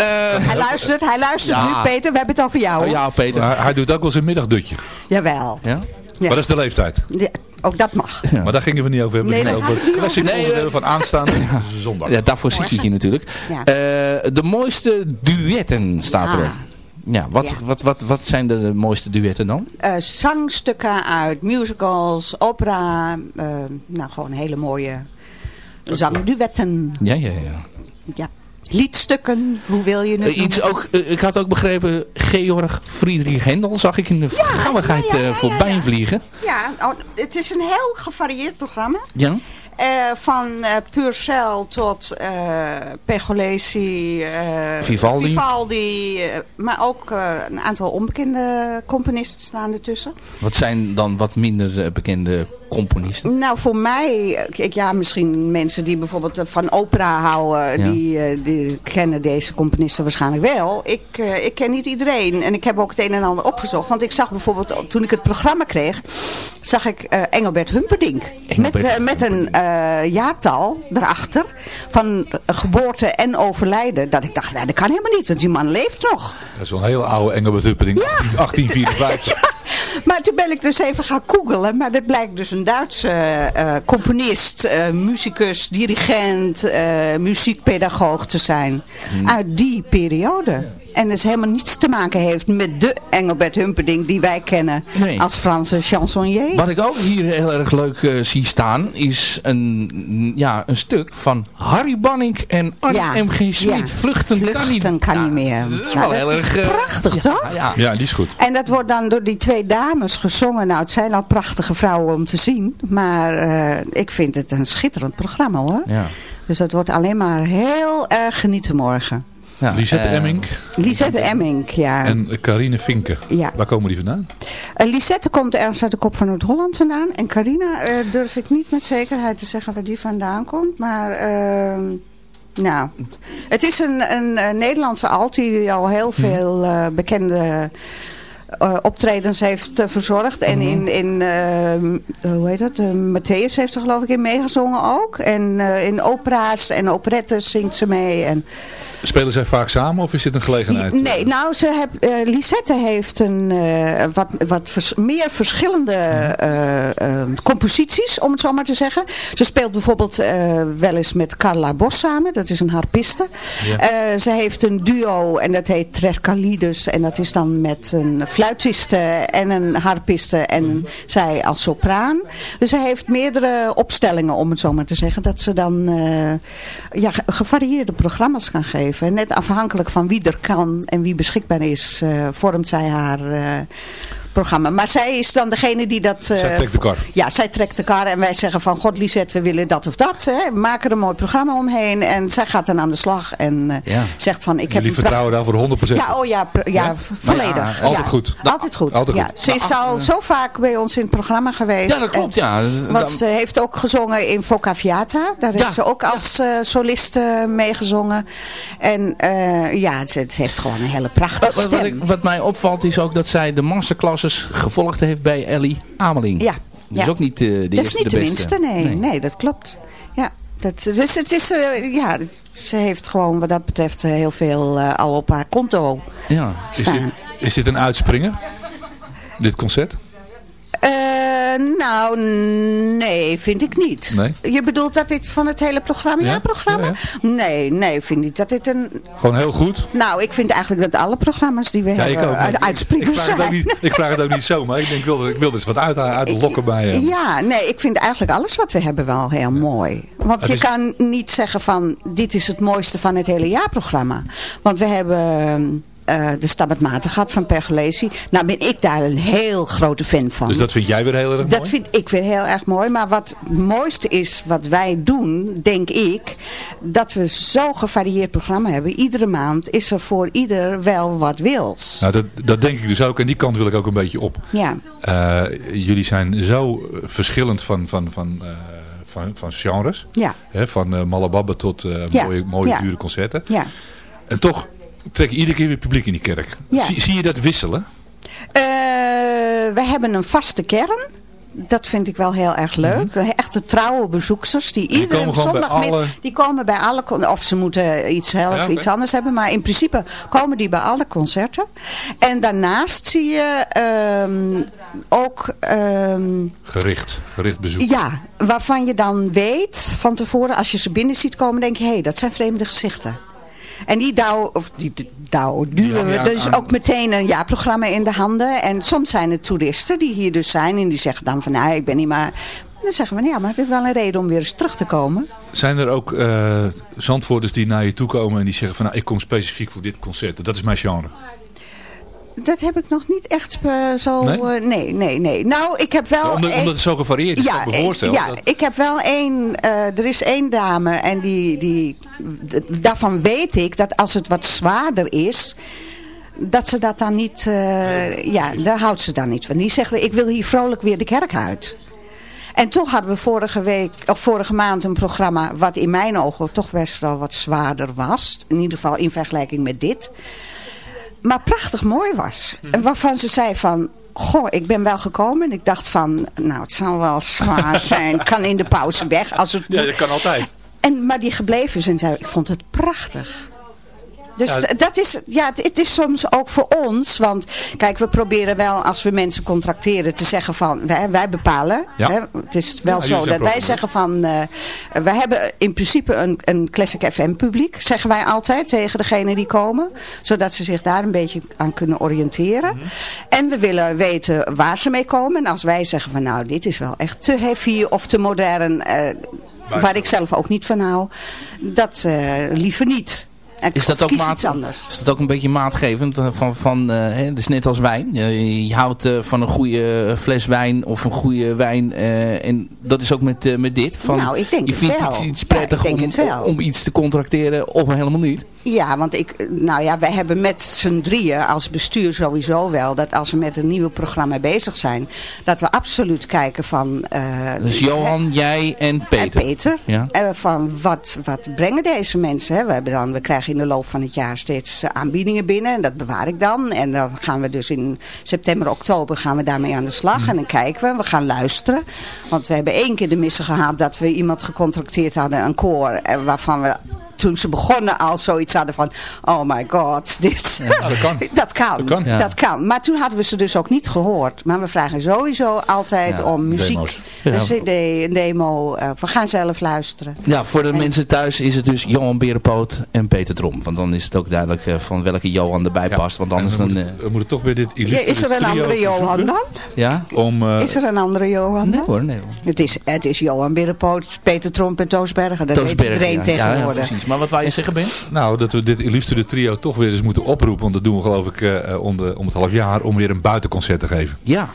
hij luistert, hij luistert ja. nu. Peter, we hebben het over jou. Oh, ja, Peter. Hij, hij, doet ook wel zijn middagdutje. Jawel. Ja? Ja. Maar dat is de leeftijd. Ja, ook dat mag. Ja. Maar daar gingen we niet over hebben. Nee, over het nee, onderdeel van aanstaande ja. zondag. Ja, daarvoor zit je hier natuurlijk. Ja. Uh, de mooiste duetten staat erop. Ja, wat, ja. Wat, wat, wat zijn de mooiste duetten dan? Uh, zangstukken uit musicals, opera. Uh, nou, gewoon hele mooie zangduetten. Ja, ja, ja. Ja. Liedstukken, hoe wil je het uh, iets ook, uh, Ik had ook begrepen, Georg Friedrich Hendel zag ik in de ja, gauwigheid ja, ja, ja, voorbij vliegen. Ja, oh, het is een heel gevarieerd programma. Ja. Uh, van uh, Purcell tot uh, Pergolesi, Vivaldi, Vivaldi maar ook een aantal onbekende componisten staan ertussen. Wat zijn dan wat minder bekende componisten? Nou, voor mij, ja, misschien mensen die bijvoorbeeld van opera houden, ja. die, die kennen deze componisten waarschijnlijk wel. Ik, ik ken niet iedereen en ik heb ook het een en ander opgezocht. Want ik zag bijvoorbeeld, toen ik het programma kreeg, zag ik Engelbert Humperdinck. Engelbert met, met een jaartal erachter van geboorte en overlijden. Dat ik dacht, nou, dat kan helemaal niet, want die man leeft nog. Dat is wel een heel oude Engelbert Humperdinck, ja. 1854. ja. Maar toen ben ik dus even gaan googelen. Maar dat blijkt dus een Duitse uh, componist, uh, muzikus, dirigent, muziekpedagoog te zijn. Hmm. Uit die periode. En dus helemaal niets te maken heeft met de Engelbert Humperdinck die wij kennen nee. als Franse chansonnier. Wat ik ook hier heel erg leuk uh, zie staan is een, ja, een stuk van Harry Banning en Arne ja. M.G. Smit. Ja. Vluchten, Vluchten kan niet, kan ja, niet meer. Dat is nou, wel dat is erg... prachtig, uh, toch? Ja, ja, die is goed. En dat wordt dan door die twee dames gezongen. Nou, het zijn al prachtige vrouwen om te zien. Maar uh, ik vind het een schitterend programma hoor. Ja. Dus dat wordt alleen maar heel erg genieten morgen. Ja, Lisette uh, Emmink. Lisette Emmink, ja. En Carine Vinken. Ja. Waar komen die vandaan? Uh, Lisette komt ergens uit de kop van Noord-Holland vandaan. En Carina uh, durf ik niet met zekerheid te zeggen waar die vandaan komt. Maar... ehm, nou, het is een, een, een Nederlandse alt die al heel veel uh, bekende uh, optredens heeft uh, verzorgd. En in, in uh, hoe heet dat, Matthäus heeft er geloof ik in meegezongen ook. En in opera's en operettes zingt ze mee. En Spelen zij vaak samen of is dit een gelegenheid? Nee, nou, ze heb, uh, Lisette heeft een, uh, wat, wat vers meer verschillende uh, composities, om het zo maar te zeggen. Ze speelt bijvoorbeeld wel eens met Carla Bos samen, dat is een harpiste. Ja. ze heeft een duo en dat heet Trescalides en dat is dan met een fluitiste en een harpiste en mm. zij als sopraan. Dus ze heeft meerdere opstellingen, om het zo maar te zeggen, dat ze dan ja, gevarieerde programma's kan geven. Net afhankelijk van wie er kan en wie beschikbaar is, uh, vormt zij haar uh, programma. Maar zij is dan degene die dat... Uh, zij trekt de kar. Ja, zij trekt de kar en wij zeggen van... God Lisette, we willen dat of dat. Hè. We maken er een mooi programma omheen. En zij gaat dan aan de slag en ja. zegt van... Ik Jullie heb vertrouwen daar voor 100%? Ja, oh ja, ja, ja? volledig. Ja, altijd goed. Altijd goed. Altijd ja. goed. Ze is al zo vaak bij ons in het programma geweest. Ja, dat klopt, ja. Want ze heeft ook gezongen in Vocaviata. Daar heeft ze ook als uh, soliste meegezongen. En ja, ze heeft gewoon een hele prachtige wat, wat, ik, wat mij opvalt is ook dat zij de masterclasses gevolgd heeft bij Ellie Ameling. Ja. Dat is ja. ook niet uh, de dat eerste, is niet de, minste, nee. nee. nee. dat klopt. Ja. Dat, dus het is, uh, ja, ze heeft gewoon wat dat betreft heel veel uh, al op haar konto ja. staan. Is dit, is dit een uitspringer? Dit concert? Uh, nou, nee, vind ik niet. Nee? Je bedoelt dat dit van het hele programma? Ja, programma? Nee, nee, vind ik dat dit een... Gewoon heel goed? Nou, ik vind eigenlijk dat alle programma's die we hebben ook, ik, vraag Het ook niet, ik vraag het ook niet zo, maar ik, denk, ik, wil, ik wil dus wat uit, uitlokken bij hem. Ja, nee, ik vind eigenlijk alles wat we hebben wel heel mooi. Want je kan niet zeggen van, dit is het mooiste van het hele jaarprogramma. Want we hebben uh, de Stabat gehad van Pergolesi. Nou ben ik daar een heel grote fan van. Dus dat vind jij weer heel erg mooi? Dat vind ik weer heel erg mooi. Maar wat het mooiste is wat wij doen, denk ik, dat we zo'n gevarieerd programma hebben. Iedere maand is er voor ieder wel wat wils. Nou, dat, dat denk ik dus ook. En die kant wil ik ook een beetje op. Ja. Uh, jullie zijn zo verschillend van... van, van uh, van, van genres. Ja. Hè, van uh, Malababbe tot uh, ja. mooie, mooie ja. dure concerten. Ja. En toch trek je iedere keer weer publiek in die kerk. Ja. Zie, zie, je dat wisselen? Uh, we hebben een vaste kern. Dat vind ik wel heel erg leuk. Mm -hmm. Echte trouwe bezoekers die iedere zondag alle... die komen bij alle of ze moeten iets zelf ja, okay. iets anders hebben, maar in principe komen die bij alle concerten. En daarnaast zie je um, ook um, gericht, gericht bezoek. Ja, waarvan je dan weet van tevoren als je ze binnen ziet komen, denk je, hé, hey, dat zijn vreemde gezichten. En die douwen, of die douwen, duwen we dus ook meteen een jaarprogramma in de handen. En soms zijn het toeristen die hier dus zijn en die zeggen dan van, nou, ik ben niet maar... Dan zeggen we, ja, maar het is wel een reden om weer eens terug te komen. Zijn er ook uh, zandvoerders die naar je toe komen en die zeggen van, nou, ik kom specifiek voor dit concert. Dat is mijn genre. Dat heb ik nog niet echt uh, zo... Nee? Uh, nee, nee, nee. Nou, ik heb wel... Ja, omdat, omdat, het zo gevarieerd is, ja, ik me voorstellen. Ja, dat... ik heb wel één... Uh, er is één dame en die, die... Daarvan weet ik dat als het wat zwaarder is... Dat ze dat dan niet... ja, daar houdt ze dan niet van. Die zegt, ik wil hier vrolijk weer de kerk uit. En toch hadden we vorige week, of vorige maand een programma... wat in mijn ogen toch best wel wat zwaarder was. In ieder geval in vergelijking met dit maar prachtig mooi was. En waarvan ze zei van, goh, ik ben wel gekomen. En ik dacht van, nou, het zal wel zwaar zijn. kan in de pauze weg. Als het ja, dat kan altijd. En, maar die gebleven is en zei, ik vond het prachtig. Dus ja, dat is, ja, het is soms ook voor ons, want kijk, we proberen wel als we mensen contracteren te zeggen van, wij, wij bepalen. Ja. Hè, het is wel ja, zo dat wij zeggen van, uh, wij hebben in principe een, een Classic FM publiek, zeggen wij altijd tegen degenen die komen, zodat ze zich daar een beetje aan kunnen oriënteren. Mm -hmm. En we willen weten waar ze mee komen. En als wij zeggen van, nou, dit is wel echt te heavy of te modern, uh, waar ik zelf ook niet van hou, dat uh, liever niet. Is dat, ook maat, is dat ook een beetje maatgevend? Van, van, uh, dus net als wijn. Uh, je houdt uh, van een goede fles wijn of een goede wijn. en dat is ook met, met dit. Van, nou, ik denk je vindt het wel. iets, iets prettig ja, om, om, iets te contracteren of helemaal niet. Ja, want ik, nou ja, wij hebben met z'n drieën als bestuur sowieso wel... dat als we met een nieuw programma bezig zijn... dat we absoluut kijken van... dus Johan, hè, jij en Peter. En Peter. Ja. van wat, wat brengen deze mensen? Hè? We, hebben dan, we krijgen in de loop van het jaar steeds aanbiedingen binnen. En dat bewaar ik dan. En dan gaan we dus in september, oktober gaan we daarmee aan de slag. En dan kijken we. We gaan luisteren. Want we hebben één keer de missen gehad dat we iemand gecontracteerd hadden. Een koor. Waarvan we toen ze begonnen al zoiets hadden van... Oh my god, dit... Ja, dat kan. dat kan. Dat kan. Ja. dat kan. Maar toen hadden we ze dus ook niet gehoord. Maar we vragen sowieso altijd Ja, om muziek. demo's. Een Ja. cd, een demo. eh, we gaan zelf luisteren. Ja, voor de En- mensen thuis is het dus Johan Berenpoot en Peter Trom. Want dan is het ook duidelijk eh, van welke Johan erbij Ja. past. Want anders dan... moeten, eh, we moeten toch weer dit Ja, illustre is er een andere Johan dan? ja? Om, Is er een andere Johan Nee dan? hoor, nee hoor. Het is, het is Johan Birrenpoot, Peter Tromp en Toos Bergen. Dat weet Toosberg, iedereen ja. Ja, ja, tegenwoordig. Maar wat wij je zeggen, Ben? nou, dat we dit illustre trio toch weer eens moeten oproepen. Want dat doen we geloof ik eh, eh, om, de, om het half jaar. Om weer een buitenconcert te geven. Ja.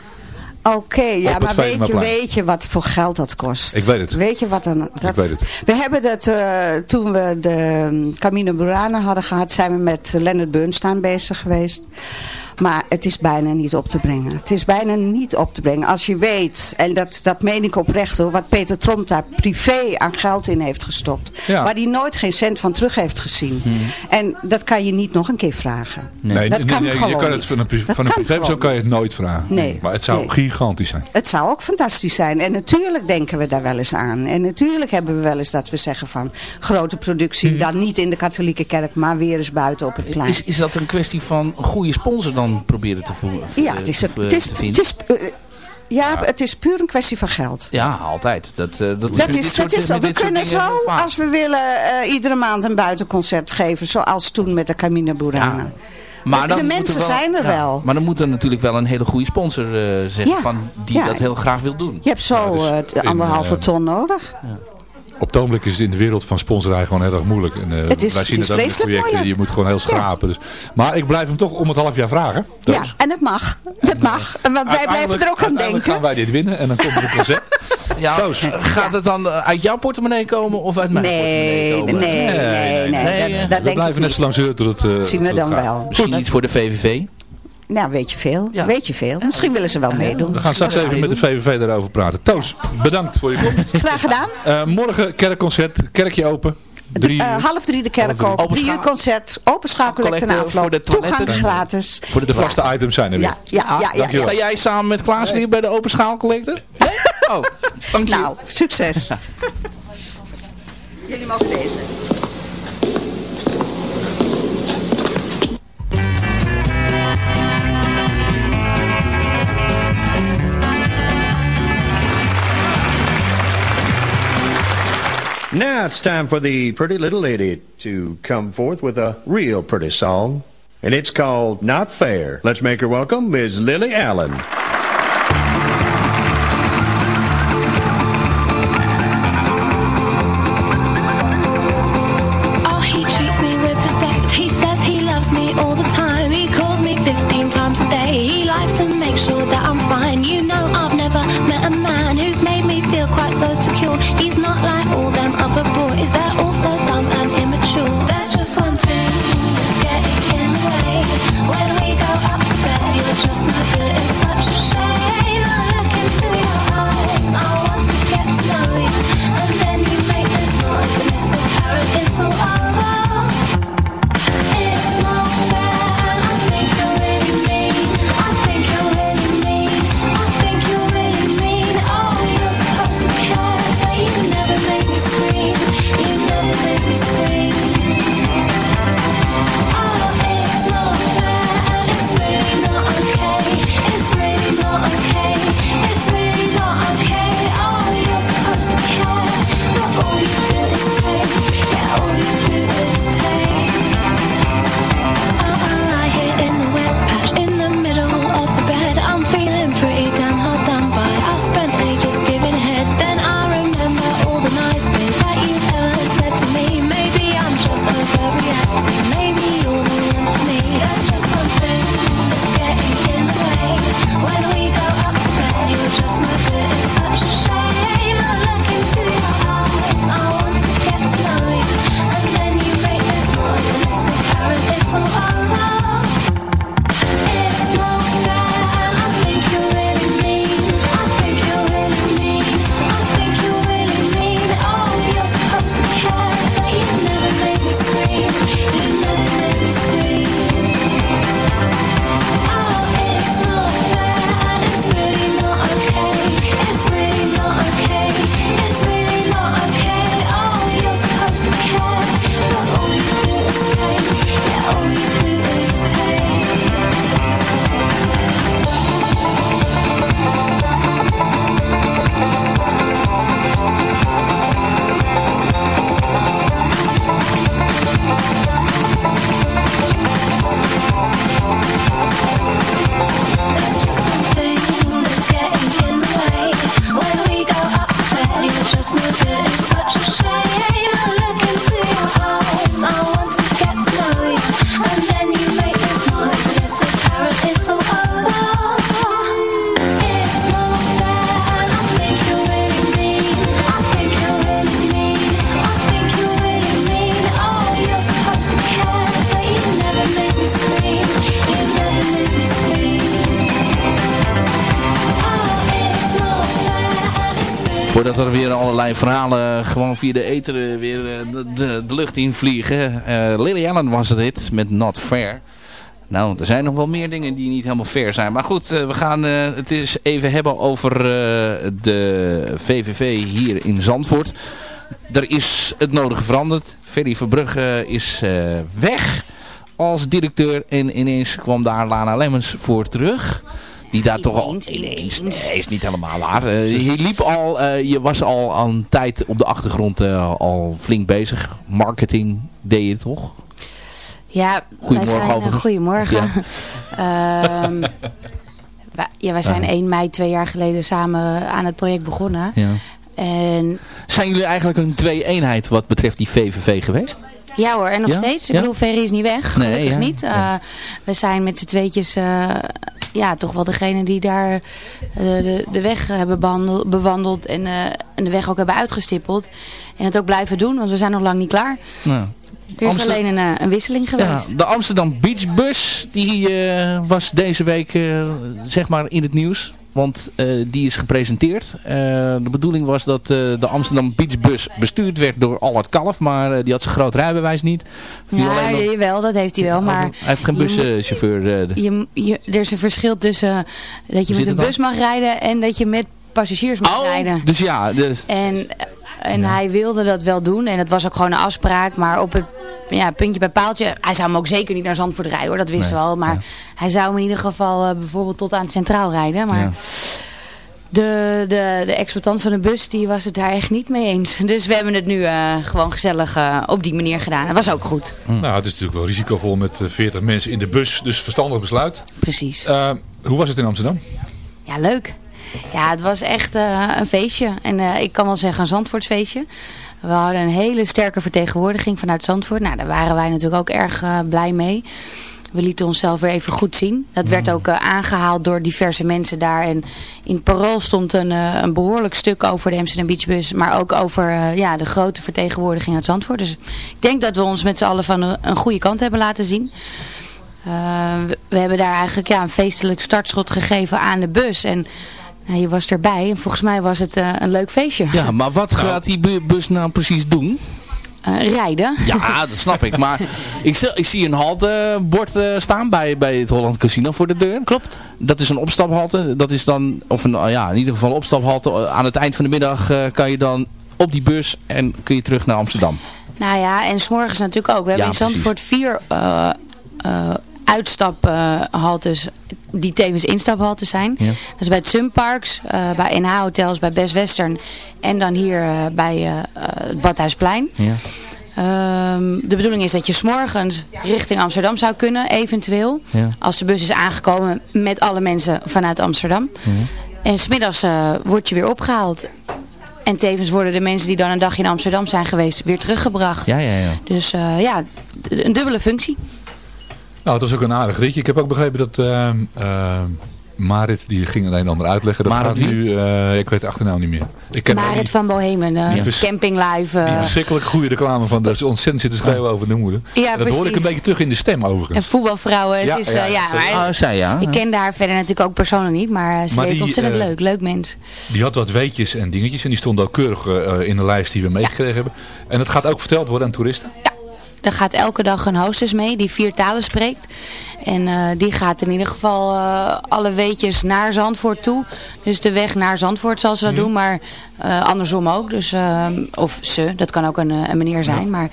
Oké, ja, maar weet je, weet je wat voor geld dat kost? Ik weet het. Weet je wat dan? Dat, weet het. We hebben dat, eh, toen we de um, Camino Burana hadden gehad, zijn we met Leonard Bernstein bezig geweest. Maar het is bijna niet op te brengen. Het is bijna niet op te brengen. Als je weet, en dat, dat meen ik oprecht hoor, wat Peter Tromp daar privé aan geld in heeft gestopt. Ja. Waar hij nooit geen cent van terug heeft gezien. En dat kan je niet nog een keer vragen. Nee, Dat kan je gewoon kan niet. het van een, van een privépersoon gewoon kan je het nooit vragen. Nee. Maar het zou Nee. gigantisch zijn. Het zou ook fantastisch zijn. En natuurlijk denken we daar wel eens aan. En natuurlijk hebben we wel eens dat we zeggen van grote productie. Mhm. Dan niet in de katholieke kerk, maar weer eens buiten op het plein. Is, is dat een kwestie van een goede sponsor dan proberen te, voeren, ja, het is, te, het is, te vinden? het is, eh, Ja, het is puur een kwestie van geld. Ja, altijd. Dat, uh, dat, dat is, dat is zo. We kunnen zo, als we willen, uh, iedere maand een buitenconcert geven. Zoals toen met de Camina Burana. Ja. Maar de mensen zijn er wel. Maar dan moet er natuurlijk wel een hele goede sponsor uh, zeggen van, die dat heel graag wil doen. Je hebt zo dus anderhalve ton nodig op het ogenblik is het in de wereld van sponsorij gewoon heel erg moeilijk. En, uh, het is, wij zien het, het ook in de projecten. Je moet gewoon heel schrapen. Dus. Maar ik blijf hem toch om het half jaar vragen. Ja, en het mag. Dat mag. En, want wij blijven er ook aan denken. gaan wij dit winnen en dan komt er een concert. Ja, gaat het dan uit jouw portemonnee komen of uit mijn nee, portemonnee komen? Nee, nee, nee. nee, dat, dat we blijven net zo lang zeuren tot het... Uh, zien we dan wel. Misschien iets voor de VVV? Nou, weet je veel. Weet je veel. Misschien willen ze wel meedoen. We gaan straks even met de VVV daarover praten. Toos, bedankt voor je komst. Graag gedaan. Uh, morgen kerkconcert, kerkje open. Drie uh, half drie de kerk open. Drie uur concert. Open schakelcollecte en afloop. Voor de Toegang gratis. Voor de, vaste items zijn er weer. Ja, ja, ja. ja, ja. Sta jij samen met Klaas weer bij de open schaalcollecte? Nee? Oh, dank je. Nou, succes. Jullie mogen deze. Now it's time for the pretty little lady to come forth with a real pretty song. And it's called Not Fair. Let's make her welcome, Ms. Lily Allen. Via de ether eh, weer eh, de, de, de lucht in vliegen. Eh, Lily Allen was het dit met Not Fair. Nou, er zijn nog wel meer dingen die niet helemaal fair zijn. Maar goed, we gaan het eens even hebben over de VVV hier in Zandvoort. Er is het nodige veranderd. Ferry Verbrugge is weg als directeur. En ineens kwam daar Lana Lemmens voor terug. Die daar toch al Ineens. Nee, is niet helemaal waar. Eh, je liep al, eh, je was al aan een tijd op de achtergrond eh, al flink bezig. Marketing deed je toch? Ja, Goedemorgen, zijn, goedemorgen. Ehm, wij, ja, wij zijn Ja. 1 mei twee jaar geleden samen aan het project begonnen. Ja. En Zijn jullie eigenlijk een twee-eenheid wat betreft die VVV geweest? ja hoor, en nog Ja? steeds. Ik Ja? bedoel, Ferry is niet weg. Nee, ja. niet. Ja. We zijn met z'n tweetjes ja, toch wel degene die daar eh, de, de weg hebben bewandeld en, eh, en de weg ook hebben uitgestippeld. En het ook blijven doen, want we zijn nog lang niet klaar. Nou. Er is Amster- alleen een, eh, een wisseling Ja, geweest. de Amsterdam Beach Bus die was deze week zeg maar in het nieuws. Want eh, die is gepresenteerd. Eh, de bedoeling was dat eh, de Amsterdam Beach Bus bestuurd werd door Allard Kalf. Maar die had zijn groot rijbewijs niet. Die Ja, nog- jawel, dat heeft hij wel. Maar Hij heeft geen buschauffeur. je, je, er is een verschil tussen dat je met een bus mag rijden en dat je met passagiers mag Oh, rijden. dus ja. Dus, En, en hij wilde dat wel doen en het was ook gewoon een afspraak, maar op het ja, puntje bij paaltje, hij zou hem ook zeker niet naar Zandvoort rijden hoor, dat wisten Nee, we al. Maar ja. hij zou hem in ieder geval eh, bijvoorbeeld tot aan het centraal rijden. Maar Ja. de, de, de exploitant van de bus die was het daar echt niet mee eens. Dus we hebben het nu eh, gewoon gezellig eh, op die manier gedaan. Dat was ook goed, Nou, het is natuurlijk wel risicovol met eh, 40 mensen in de bus. Dus verstandig besluit. precies. Eh, hoe was het in Amsterdam? Ja, leuk. Ja, het was echt eh, een feestje. En eh, ik kan wel zeggen een Zandvoortsfeestje. We hadden een hele sterke vertegenwoordiging vanuit Zandvoort. Nou, daar waren wij natuurlijk ook erg eh, blij mee. We lieten onszelf weer even goed zien. Dat werd ook eh, aangehaald door diverse mensen daar. En in het parool stond een, een behoorlijk stuk over de Amsterdam Beach Bus. Maar ook over ja, de grote vertegenwoordiging uit Zandvoort. Dus ik denk dat we ons met z'n allen van een, een goede kant hebben laten zien. We, we hebben daar eigenlijk ja, een feestelijk startschot gegeven aan de bus. En nou, je was erbij. En volgens mij was het eh, een leuk feestje. ja, maar wat gaat die bu- bus nou precies doen? Eh, rijden. Ja, dat snap ik. Maar ik, zie- ik zie een haltebord eh, staan bij, bij het Holland Casino voor de deur. Klopt. Dat is een opstaphalte. Dat is dan, of een, ja, in ieder geval een opstaphalte. Aan het eind van de middag uh, kan je dan op die bus en kun je terug naar Amsterdam. Nou ja, en s'morgens natuurlijk ook. We hebben Ja, in Zandvoort vier uh, uh, uitstaphaltes die tevens instaphaltes zijn. Ja. Dat is bij het Sunparks, uh, bij NH Hotels, bij Best Western en dan hier uh, bij uh, het Badhuisplein. Ja. Um, de bedoeling is dat je s'morgens richting Amsterdam zou kunnen, eventueel. Ja. Als de bus is aangekomen met alle mensen vanuit Amsterdam. En smiddags word je weer opgehaald. En tevens worden de mensen die dan een dagje in Amsterdam zijn geweest weer teruggebracht. Ja, ja, ja. Dus ja, een dubbele functie. Nou, het was ook een aardig ritje. Ik heb ook begrepen dat uh, Marit, die ging het een en ander uitleggen. Dat Marit gaat nu, uh, ik weet de achternaam niet meer. Ik ken Marit die, van Bohemen, uh, ja. Camping Live. Die verschrikkelijk goede reclame van, dat ze ontzettend zitten schreeuwen over de moeder. Ja, dat hoor ik een beetje terug in de stem overigens. En voetbalvrouwen, ja, is, ja, ja, maar oh, zij, ja. ik kende haar verder natuurlijk ook persoonlijk niet, maar ze maar deed ontzettend uh, leuk, leuk mens. Die had wat weetjes en dingetjes en die stonden ook keurig uh, in de lijst die we meegekregen hebben. En dat gaat ook verteld worden aan toeristen? Ja. Er gaat elke dag een hostess mee die vier talen spreekt. En uh, die gaat in ieder geval uh, alle weetjes naar Zandvoort toe. Dus de weg naar Zandvoort zal ze dat mm. doen, maar uh, andersom ook. Dus, of ze, dat kan ook een, een meneer zijn. Ja. Maar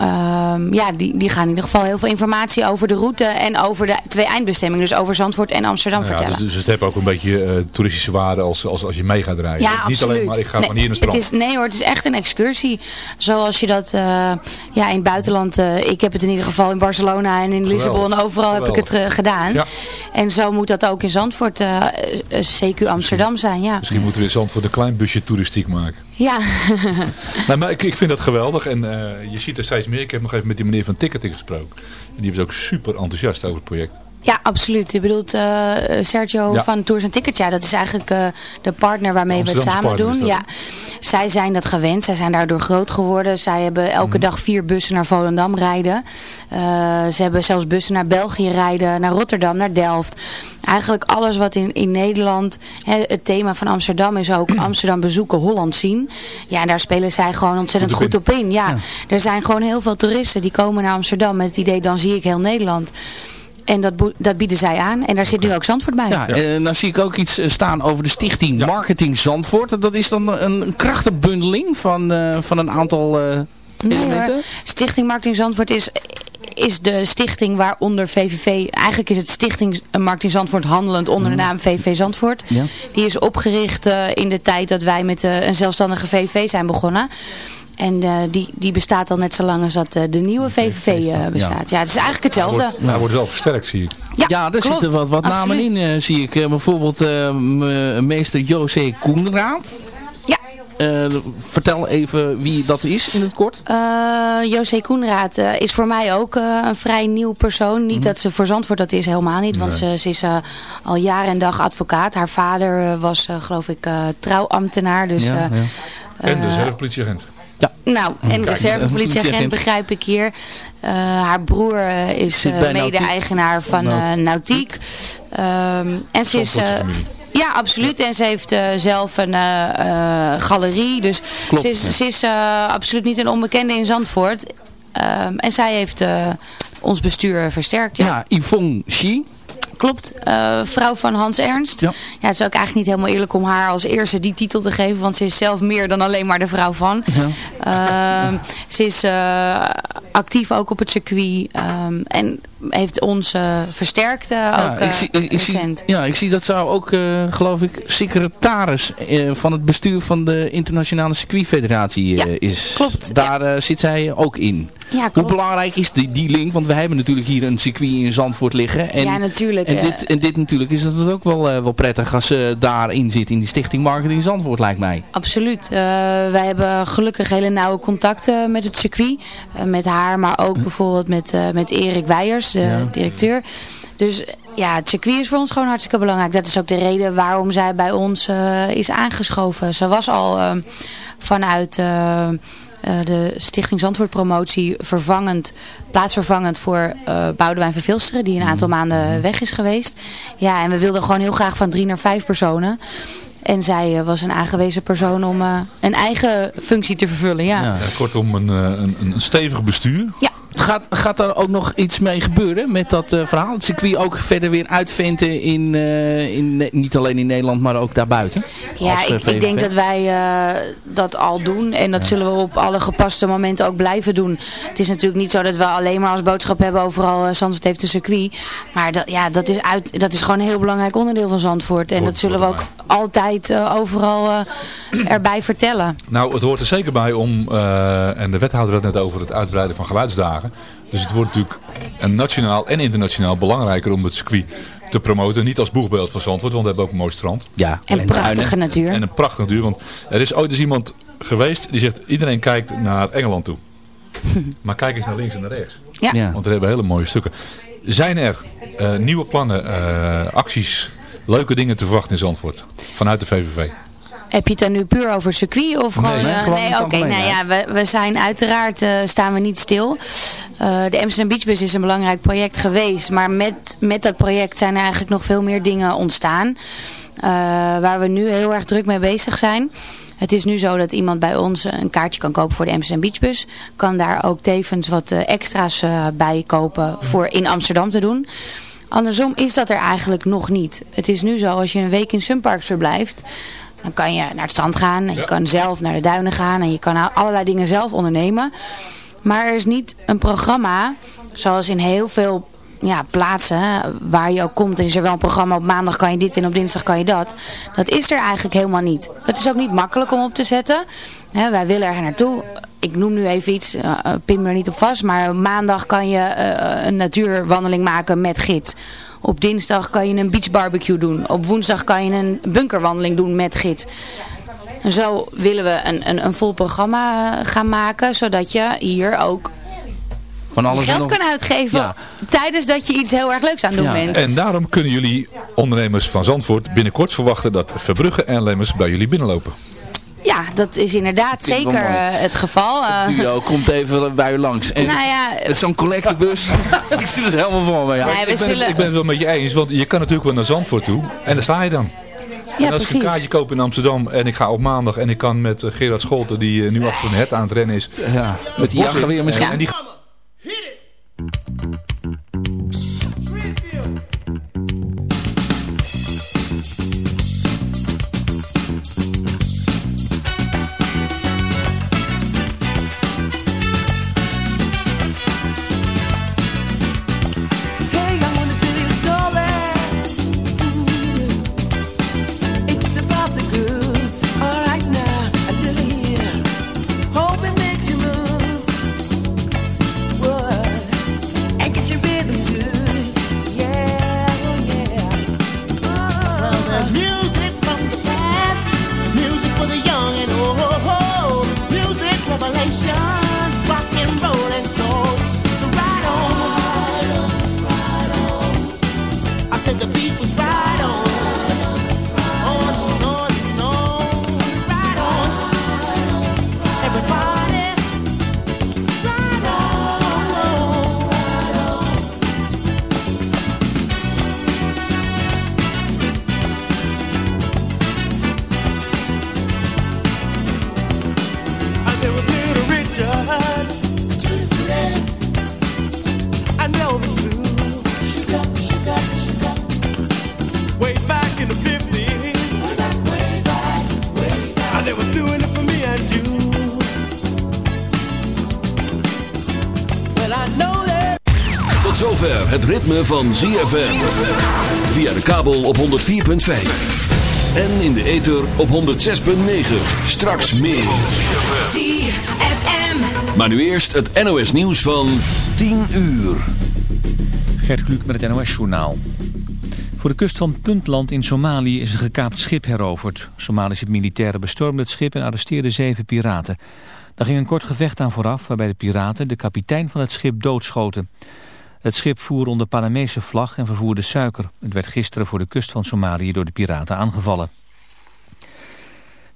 Um, ja, die, die gaan in ieder geval heel veel informatie over de route en over de twee eindbestemmingen. Dus over Zandvoort en Amsterdam ja, vertellen. Dus, dus het heeft ook een beetje uh, toeristische waarde als, als, als je mee gaat rijden. Ja, Niet absoluut. alleen maar ik ga nee, van hier naar strand. Het is, nee hoor, het is echt een excursie. Zoals je dat uh, ja, in het buitenland, uh, ik heb het in ieder geval in Barcelona en in Lissabon, overal Geweldig. heb ik het gedaan. Ja. En zo moet dat ook in Zandvoort, CQ Amsterdam misschien, zijn. Ja. Misschien moeten we in Zandvoort een klein busje toeristiek maken. Ja. maar ik, ik vind dat geweldig en uh, je ziet er steeds meer. Ik heb nog even met die meneer van Ticketing gesproken. En die was ook super enthousiast over het project. Ja, absoluut. Je bedoelt uh, Sergio ja. van Tours en Tickets. Ja, dat is eigenlijk uh, de partner waarmee we het samen doen. Ja. Zij zijn dat gewend. Zij zijn daardoor groot geworden. Zij hebben elke mm. dag vier bussen naar Volendam rijden. Uh, ze hebben zelfs bussen naar België rijden, naar Rotterdam, naar Delft. Eigenlijk alles wat in, in Nederland, hè, het thema van Amsterdam is ook Amsterdam bezoeken, Holland zien. Ja, en daar spelen zij gewoon ontzettend goed op in. Ja, ja, er zijn gewoon heel veel toeristen die komen naar Amsterdam met het idee, dan zie ik heel Nederland. En dat, dat, bieden zij aan. En daar zit nu ook Zandvoort bij. Ja, en dan zie ik ook iets staan over de stichting ja. Marketing Zandvoort. Dat is dan een krachtenbundeling van, uh, van een aantal uh, nee, elementen? Hoor. Stichting Marketing Zandvoort is is de stichting waaronder VVV, eigenlijk is het Stichting Marketing Zandvoort handelend onder de Mhm. naam VVV Zandvoort. Ja. Die is opgericht eh, in de tijd dat wij met eh, een zelfstandige VVV zijn begonnen. En eh, die, die bestaat al net zo lang als dat eh, de nieuwe VVV eh, bestaat. Ja. het is eigenlijk hetzelfde. Wordt, nou, wordt wel versterkt, zie ik. Ja, er klopt. zitten wat, wat namen in, eh, zie ik. Bijvoorbeeld eh, meester José Koenraad. Ja. Eh, vertel even wie dat is in het kort. Eh José Koenraad eh, is voor mij ook eh, een vrij nieuw persoon. Niet dat ze voor Zandvoort dat is, helemaal niet. Want ze, ze is eh, al jaar en dag advocaat. Haar vader was, eh, geloof ik, eh, trouwambtenaar. Dus, Ja, eh, ja. En de eh, reservepolitieagent. Nou, en Kijk, reservepolitieagent politieagent. begrijp ik hier. Eh, haar broer eh, is eh, mede-eigenaar van Nou. eh, Nautiek. Ehm, en ze is... Eh, ja, absoluut. En ze heeft eh, zelf een eh, eh, galerie. Dus Klopt, ze is, ja. ze is eh, absoluut niet een onbekende in Zandvoort. Ehm, en zij heeft eh, ons bestuur versterkt. Ja, Ja, Yvonne Shi. Klopt. Eh, vrouw van Hans Ernst. Ja. Ja. het is ook eigenlijk niet helemaal eerlijk om haar als eerste die titel te geven. Want ze is zelf meer dan alleen maar de vrouw van. Ehm, ze is eh, actief ook op het circuit. ehm, en heeft ons eh, versterkt eh, Ja, ook ik, zie, ik, ik zie, ja, ik zie dat zij ook, eh, geloof ik, secretaris eh, van het bestuur van de Internationale Circuitfederatie eh, Ja, is. klopt, Daar eh, zit zij ook in. Ja, Hoe belangrijk is die, die link? Want we hebben natuurlijk hier een circuit in Zandvoort liggen. En, ja, natuurlijk. en, eh, dit, en dit natuurlijk is het ook wel, eh, wel prettig als ze daarin zit in die Stichting Marketing Zandvoort, lijkt mij. Absoluut. Eh, wij hebben gelukkig hele nauwe contacten met het circuit. Eh, met haar, maar ook bijvoorbeeld met, eh, met Erik Weijers, de Ja. directeur. Dus ja, het circuit is voor ons gewoon hartstikke belangrijk. Dat is ook de reden waarom zij bij ons eh, is aangeschoven. Ze was al eh, vanuit eh, eh, de Stichting Zandvoort Promotie vervangend, plaatsvervangend voor eh Boudewijn van Vilsteren, die een aantal maanden weg is geweest. Ja, en we wilden gewoon heel graag van drie naar vijf personen. En zij eh, was een aangewezen persoon om eh, een eigen functie te vervullen, ja. Kortom, een, eh, een, een stevig bestuur. Ja, Gaat, gaat er ook nog iets mee gebeuren met dat eh, verhaal? Het circuit ook verder weer uitventen in, eh, in, niet alleen in Nederland, maar ook daarbuiten? Ja, Als, eh, ik, ik denk dat wij eh, dat al doen. En dat zullen we op alle gepaste momenten ook blijven doen. Het is natuurlijk niet zo dat we alleen maar als boodschap hebben overal uh, Zandvoort heeft een circuit. Maar dat, ja, dat, is uit, dat is gewoon een heel belangrijk onderdeel van Zandvoort. En Hoort- dat zullen we ook altijd eh, overal eh, erbij vertellen. Nou, het hoort er zeker bij om, eh, en de wethouder had net over het uitbreiden van geluidsdagen. Dus het wordt natuurlijk een nationaal en internationaal belangrijker om het circuit te promoten. Niet als boegbeeld van Zandvoort, want we hebben ook een mooi strand. Ja, En prachtige natuur. En een prachtig duur, want er is ooit eens iemand geweest die zegt, iedereen kijkt naar Engeland toe. maar kijk eens naar links en naar rechts. Ja. Ja. Want we hebben hele mooie stukken. Zijn er eh, nieuwe plannen, eh, acties, leuke dingen te verwachten in Zandvoort? Vanuit de VVV? Heb je het dan nu puur over circuit of gewoon... nee, eh, gewoon nee, het oké. nou ja, we, we zijn uiteraard, eh, staan we niet stil. Eh, de Amsterdam Beachbus is een belangrijk project geweest. Maar met, met dat project zijn er eigenlijk nog veel meer dingen ontstaan. eh, waar we nu heel erg druk mee bezig zijn. Het is nu zo dat iemand bij ons een kaartje kan kopen voor de Amsterdam Beachbus. Kan daar ook tevens wat extra's bij kopen voor in Amsterdam te doen. Andersom is dat er eigenlijk nog niet. Het is nu zo, als je een week in Sunparks verblijft... Dan kan je naar het strand gaan. En je kan zelf naar de duinen gaan. En je kan allerlei dingen zelf ondernemen. Maar er is niet een programma. Zoals in heel veel ja, plaatsen waar je ook komt. En is er wel een programma. Op maandag kan je dit en op dinsdag kan je dat. Dat is er eigenlijk helemaal niet. Het is ook niet makkelijk om op te zetten. Wij willen er naartoe. Ik noem nu even iets. eh, pin me er niet op vast. Maar maandag kan je eh, een natuurwandeling maken met gids. Op dinsdag kan je een beach barbecue doen. Op woensdag kan je een bunkerwandeling doen met gids. En zo willen we een, een, een vol programma eh, gaan maken. Zodat je hier ook Van alles geld nog- kan uitgeven. Ja. Tijdens dat je iets heel erg leuks aan het doen Ja. bent. En daarom kunnen jullie ondernemers van Zandvoort binnenkort verwachten dat Verbrugge en Lemmers bij jullie binnenlopen. Ja, dat is inderdaad zeker eh, het geval. Eh, duo komt even bij u langs. En nou ja, met zo'n collectebus. ik zie het helemaal voor me. Ja. Nee, we ik, ben, zullen- het, ik ben het wel met je eens, want je kan natuurlijk wel naar Zandvoort toe en daar sta je dan. ja, en als ik een precies. kaartje koop in Amsterdam en ik ga op maandag en ik kan met eh, Gerard Scholten, die nu achter een het aan het rennen is. Ja, met die jachtgeweer misschien. En, en die het ritme van ZFM. Via de kabel op 104.5. En in de ether op 106.9. Straks meer. ZFM. Maar nu eerst het NOS nieuws van 10 uur. Gert Kluk met het NOS journaal. Voor de kust van Puntland in Somalië is een gekaapt schip heroverd. Somalische militairen bestormden het schip en arresteerden zeven piraten. Daar ging een kort gevecht aan vooraf waarbij de piraten de kapitein van het schip doodschoten. Het schip voer onder Panamese vlag en vervoerde suiker. Het werd gisteren voor de kust van Somalië door de piraten aangevallen.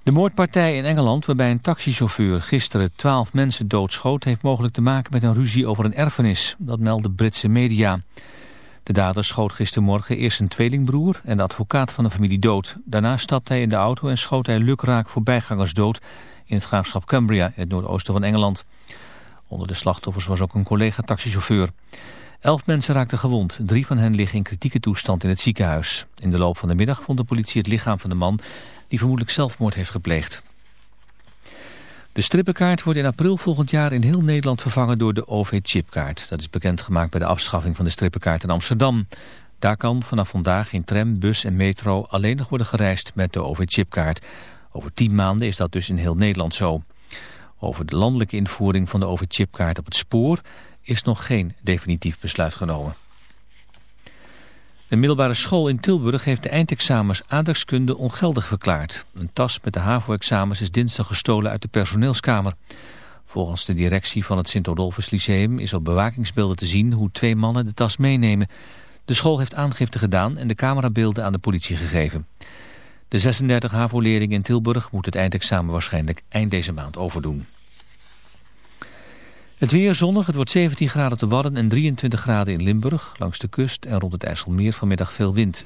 De moordpartij in Engeland waarbij een taxichauffeur gisteren twaalf mensen doodschoot... heeft mogelijk te maken met een ruzie over een erfenis. Dat melden Britse media. De dader schoot gistermorgen eerst een tweelingbroer en de advocaat van de familie dood. Daarna stapte hij in de auto en schoot hij lukraak voorbijgangers dood in het graafschap Cumbria in het noordoosten van Engeland. Onder de slachtoffers was ook een collega-taxichauffeur. Elf mensen raakten gewond. Drie van hen liggen in kritieke toestand in het ziekenhuis. In de loop van de middag vond de politie het lichaam van de man die vermoedelijk zelfmoord heeft gepleegd. De strippenkaart wordt in april volgend jaar in heel Nederland vervangen door de OV-chipkaart. Dat is bekendgemaakt bij de afschaffing van de strippenkaart in Amsterdam. Daar kan vanaf vandaag in tram, bus en metro alleen nog worden gereisd met de OV-chipkaart. Over tien maanden is dat dus in heel Nederland zo. Over de landelijke invoering van de OV-chipkaart op het spoor is nog geen definitief besluit genomen. Een middelbare school in Tilburg heeft de eindexamens aardrijkskunde ongeldig verklaard. Een tas met de HAVO-examens is dinsdag gestolen uit de personeelskamer. Volgens de directie van het Sint-Odolfus Lyceum is op bewakingsbeelden te zien hoe twee mannen de tas meenemen. De school heeft aangifte gedaan en de camerabeelden aan de politie gegeven. De 36 HAVO-leerlingen in Tilburg moeten het eindexamen waarschijnlijk eind deze maand overdoen. Het weer zonnig, het wordt 17 graden de Wadden en 23 graden in Limburg. Langs de kust en rond het IJsselmeer vanmiddag veel wind.